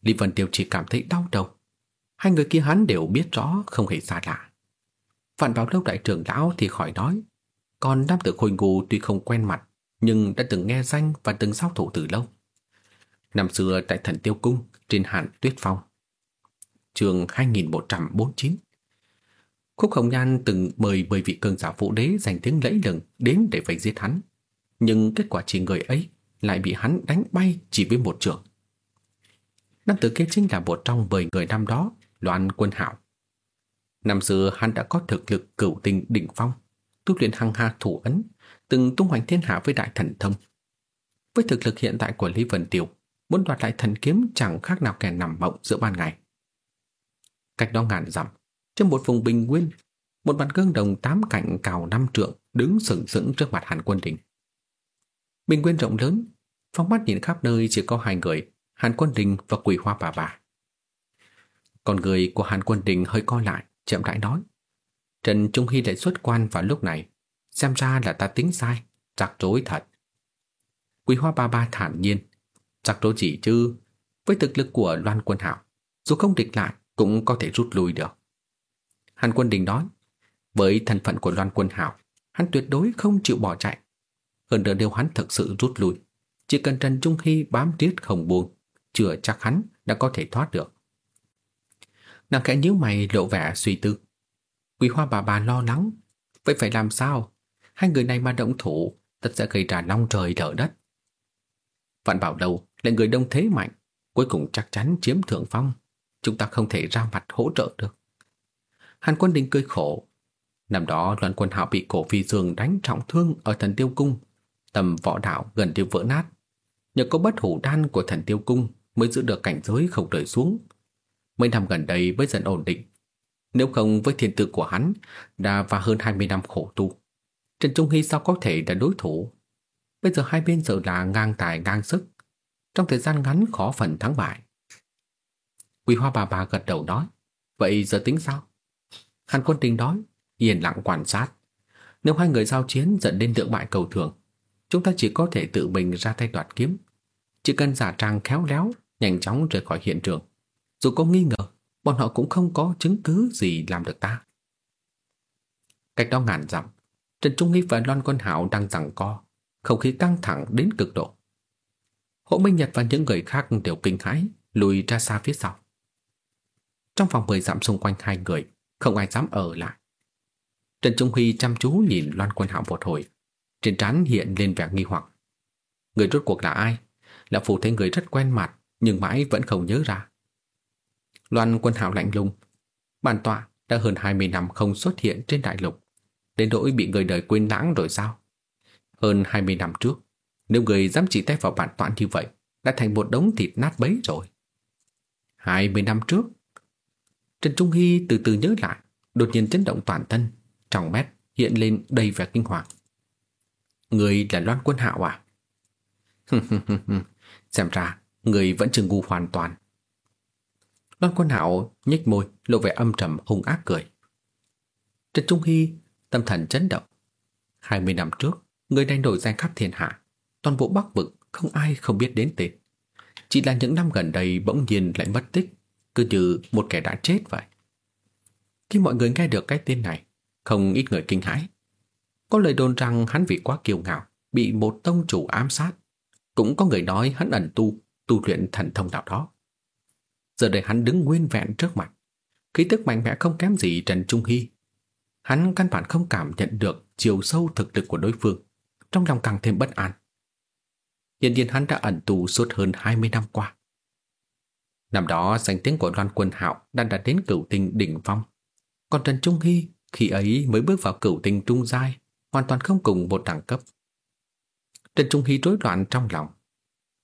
Lý Vân Tiêu chỉ cảm thấy đau đầu. Hai người kia hắn đều biết rõ không hề xa lạ. Phản báo lâu đại trưởng lão thì khỏi nói. Còn nam tử khôi ngù tuy không quen mặt, nhưng đã từng nghe danh và từng giao thủ từ lâu. Năm xưa tại thần tiêu cung trên hạn tuyết phong. Trường 2149 Khúc Hồng Nhan từng mời bởi vị cường giả phụ đế giành tiếng lẫy lừng đến để phải giết hắn. Nhưng kết quả chỉ người ấy lại bị hắn đánh bay chỉ với một trường. Nam tử kia chính là một trong 10 người năm đó, Loan Quân Hạo. Năm xưa hắn đã có thực lực cửu tình đỉnh phong, tu luyện hăng ha thủ ấn, từng tung hoành thiên hạ với đại thần thông. Với thực lực hiện tại của Lý Vân Tiêu, muốn đoạt lại thần kiếm chẳng khác nào kẻ nằm mộng giữa ban ngày. Cách đó ngàn dặm, trên một vùng bình nguyên, một mặt gương đồng tám cạnh cào năm trượng đứng sừng sững trước mặt Hàn Quân Đình. Bình nguyên rộng lớn, phóng mắt nhìn khắp nơi chỉ có hai người, Hàn Quân Đình và Quỷ Hoa bà bà. Con người của Hàn Quân Đình hơi co lại, chậm rãi nói. Trần Trung Hy lại xuất quan vào lúc này, xem ra là ta tính sai, rắc rối thật. Quỷ Hoa bà bà thản nhiên, rắc rối gì chứ, với thực lực của Loan Quân Hạo, dù không địch lại cũng có thể rút lui được. Hàn Quân Đình nói, với thân phận của Loan Quân Hảo, hắn tuyệt đối không chịu bỏ chạy. Hơn nữa nếu hắn thực sự rút lui, chỉ cần Trần Trung Hy bám riết không buông, chưa chắc hắn đã có thể thoát được. Nàng khẽ nhíu mày lộ vẻ suy tư. Quý hoa bà bà lo lắng. Vậy phải làm sao? Hai người này mà động thủ, tất sẽ gây ra long trời lở đất. Vạn bảo đầu là người đông thế mạnh, cuối cùng chắc chắn chiếm thượng phong. Chúng ta không thể ra mặt hỗ trợ được. Hàn quân đình cười khổ. Năm đó đoàn quân hạo bị cổ phi dương đánh trọng thương ở thần tiêu cung. Tầm võ đạo gần như vỡ nát. Nhờ có bất hủ đan của thần tiêu cung mới giữ được cảnh giới không rơi xuống. Mấy năm gần đây mới dần ổn định. Nếu không, với thiên tư của hắn, đã và hơn 20 năm khổ tu. Trần Trung Hy sao có thể là đối thủ? Bây giờ hai bên giờ là ngang tài ngang sức. Trong thời gian ngắn khó phần thắng bại. Quỳ hoa bà bà gật đầu nói. Vậy giờ tính sao? Hàn quân tình nói, yên lặng quan sát. Nếu hai người giao chiến dẫn đến tượng bại cầu thường, chúng ta chỉ có thể tự mình ra tay đoạt kiếm. Chỉ cần giả trang khéo léo, nhanh chóng rời khỏi hiện trường. Dù có nghi ngờ, bọn họ cũng không có chứng cứ gì làm được ta. Cách đó ngàn dặm, Trần Trung Nghi và Loan Quân Hảo đang giằng co, không khí căng thẳng đến cực độ. Hộ Minh Nhật và những người khác đều kinh hãi, lùi ra xa phía sau. Trong vòng 10 dặm xung quanh hai người, không ai dám ở lại. Trần Trung Huy chăm chú nhìn Loan Quân Hạo một hồi, trên trán hiện lên vẻ nghi hoặc. Người rốt cuộc là ai? Lão phụ thấy người rất quen mặt, nhưng mãi vẫn không nhớ ra. Loan Quân Hạo lạnh lùng. Bản tọa đã hơn 20 năm không xuất hiện trên đại lục. Đến nỗi bị người đời quên lãng rồi sao? Hơn 20 năm trước, nếu người dám chỉ tay vào bản tọa như vậy, đã thành một đống thịt nát bấy rồi. 20 năm trước, Trần Trung Hy từ từ nhớ lại, đột nhiên chấn động toàn thân, trong mắt hiện lên đầy vẻ kinh hoàng. Người là Loan Quân Hạo à? Xem ra, người vẫn chưa ngu hoàn toàn. Loan Quân Hạo nhếch môi, lộ vẻ âm trầm hung ác cười. Trần Trung Hy tâm thần chấn động. 20 năm trước, người này nổi danh khắp thiên hạ, toàn bộ Bắc vực không ai không biết đến tên. Chỉ là những năm gần đây bỗng nhiên lại mất tích, cứ như một kẻ đã chết vậy. Khi mọi người nghe được cái tên này, không ít người kinh hãi. Có lời đồn rằng hắn vì quá kiêu ngạo, bị một tông chủ ám sát. Cũng có người nói hắn ẩn tu, tu luyện thần thông nào đó. Giờ đây hắn đứng nguyên vẹn trước mặt. Khí tức mạnh mẽ không kém gì Trần Trung Hy. Hắn căn bản không cảm nhận được chiều sâu thực lực của đối phương, trong lòng càng thêm bất an. Hiện nhiên hắn đã ẩn tù suốt hơn 20 năm qua. Năm đó danh tiếng của Loan Quân Hạo đã đạt đến cửu tinh đỉnh phong. Còn Trần Trung Hy khi ấy mới bước vào cửu tinh trung giai, hoàn toàn không cùng một đẳng cấp. Trần Trung Hy rối loạn trong lòng.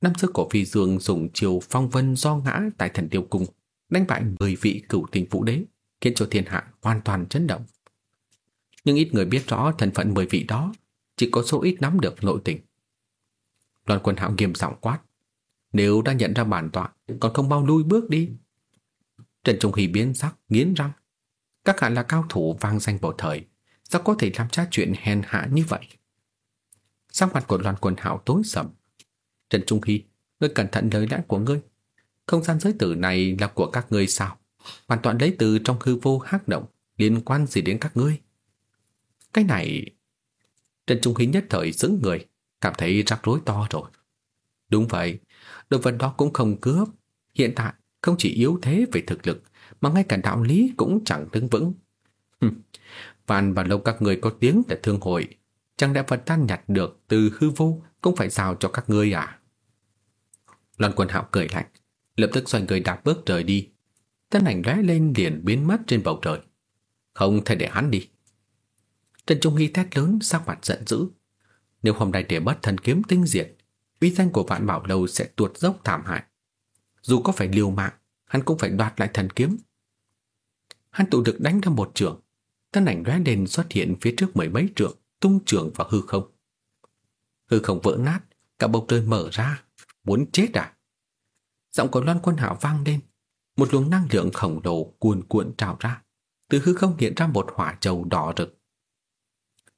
Năm xưa cổ phi dương dùng chiều phong vân do ngã tại thần tiêu cung, đánh bại 10 vị cửu tinh vũ đế, khiến cho thiên hạ hoàn toàn chấn động. Nhưng ít người biết rõ thân phận 10 vị đó, chỉ có số ít nắm được nội tình. Loan quân hạo nghiêm giọng quát. Nếu đã nhận ra bản tọa, còn không bao lui bước đi. Trần Trung Hy biến sắc, nghiến răng. Các hạ là cao thủ vang danh bộ thời, sao có thể làm ra chuyện hèn hạ như vậy? Sắc mặt của đoàn quần Hạo tối sầm. Trần Trung Hy, ngươi cẩn thận lời lẽ của ngươi. Không gian giới tử này là của các ngươi sao? Hoàn toàn lấy từ trong hư vô hắc động, liên quan gì đến các ngươi? Cái này... Trần Trung Hy nhất thời sững người, cảm thấy rắc rối to rồi. Đúng vậy, đồ vật đó cũng không cướp. Hiện tại không chỉ yếu thế về thực lực, mà ngay cả đạo lý cũng chẳng đứng vững. Vạn và lâu các người có tiếng để thương hội, chẳng lẽ vật tan nhặt được từ hư vô cũng phải giao cho các ngươi à? Loan quần hạo cười lạnh, lập tức xoay người đạp bước rời đi. Thân ảnh lóe lên liền biến mất trên bầu trời. Không thể để hắn đi. Trần Trung Hy thét lớn sắc mặt giận dữ. Nếu hôm nay để bất thần kiếm tinh diệt, uy danh của vạn bảo lâu sẽ tuột dốc thảm hại. Dù có phải liều mạng, hắn cũng phải đoạt lại thần kiếm. Hắn tụ được đánh ra một trường, thân ảnh lóe lên xuất hiện phía trước mười mấy trượng, tung trường vào hư không. Hư không vỡ nát, cả bầu trời mở ra, muốn chết à? Giọng của Loan Quân Hạo vang lên, một luồng năng lượng khổng lồ cuồn cuộn trào ra, từ hư không hiện ra một hỏa châu đỏ rực.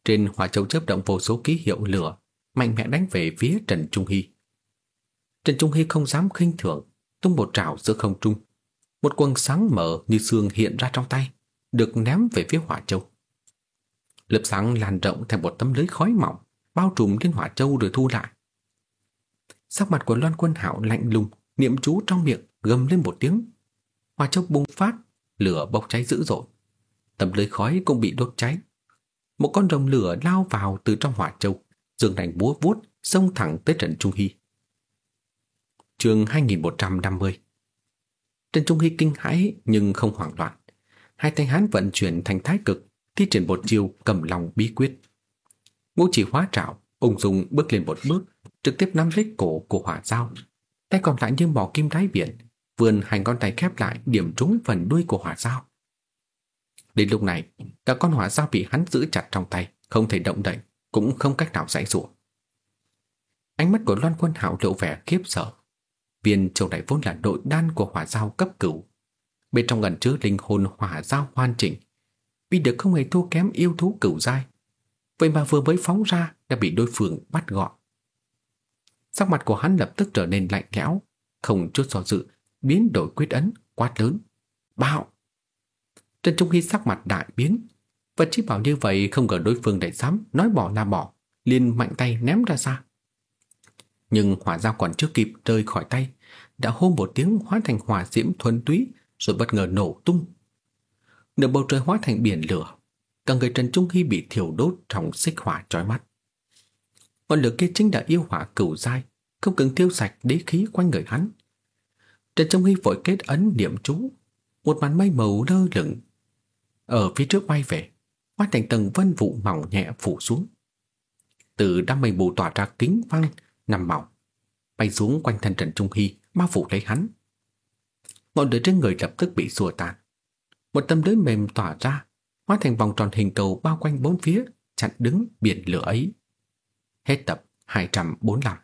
Trên hỏa châu chớp động vô số ký hiệu lửa, mạnh mẽ đánh về phía Trần Trung Hy. Trần Trung Hy không dám khinh thường, tung một trảo giữa không trung. Một quần sáng mở như xương hiện ra trong tay, được ném về phía hỏa châu. Lớp sáng lan rộng thành một tấm lưới khói mỏng, bao trùm lên hỏa châu rồi thu lại. Sắc mặt của Loan Quân Hạo lạnh lùng, niệm chú trong miệng gầm lên một tiếng. Hỏa châu bùng phát, lửa bốc cháy dữ dội. Tấm lưới khói cũng bị đốt cháy. Một con rồng lửa lao vào từ trong hỏa châu, dương thành búa vuốt, xông thẳng tới Trần Trung Hy. Chương 2150 Trần Trung Hy kinh hãi nhưng không hoảng loạn. Hai tay hán vận chuyển thành thái cực, thi triển một chiêu cầm lòng bí quyết. Ngũ chỉ hóa trảo, ung dung bước lên một bước, trực tiếp nắm lấy cổ của hỏa dao. Tay còn lại như mỏ kim đáy biển, vươn hai con tay khép lại điểm trúng phần đuôi của hỏa dao. Đến lúc này, cả con hỏa dao bị hắn giữ chặt trong tay, không thể động đậy, cũng không cách nào giải rủa. Ánh mắt của Loan Quân Hạo lộ vẻ khiếp sợ. Viên châu này vốn là đội đan của hỏa giao cấp cửu. Bên trong gần chứa linh hồn hỏa giao hoàn chỉnh. Vì được không hề thua kém yêu thú cửu giai. Vậy mà vừa mới phóng ra đã bị đối phương bắt gọn. Sắc mặt của hắn lập tức trở nên lạnh lẽo, không chút do dự, biến đổi quyết ấn, quát lớn. Bạo! Trần Trung Hy sắc mặt đại biến. Vật chí bảo như vậy không ngờ đối phương lại dám nói bỏ là bỏ, liền mạnh tay ném ra xa. Nhưng hỏa dao còn chưa kịp rơi khỏi tay, đã hô một tiếng hóa thành hỏa diễm thuần túy rồi bất ngờ nổ tung. Nửa bầu trời hóa thành biển lửa, cả người Trần Trung Hy bị thiêu đốt trong xích hỏa chói mắt. Ngọn lửa kia chính là yêu hỏa cửu giai, không cần tiêu sạch đế khí quanh người hắn. Trần Trung Hy vội kết ấn niệm chú, một màn mây màu lơ lửng. Ở phía trước bay về, hóa thành tầng vân vụ mỏng nhẹ phủ xuống. Từ đám mây mù tỏa ra kính văng, nằm mỏng, bay xuống quanh thân Trần Trung Hy, bao phủ lấy hắn. Ngọn lửa trên người lập tức bị xua tan. Một tấm lưới mềm tỏa ra, hóa thành vòng tròn hình cầu bao quanh bốn phía, chặn đứng biển lửa ấy. Hết tập 245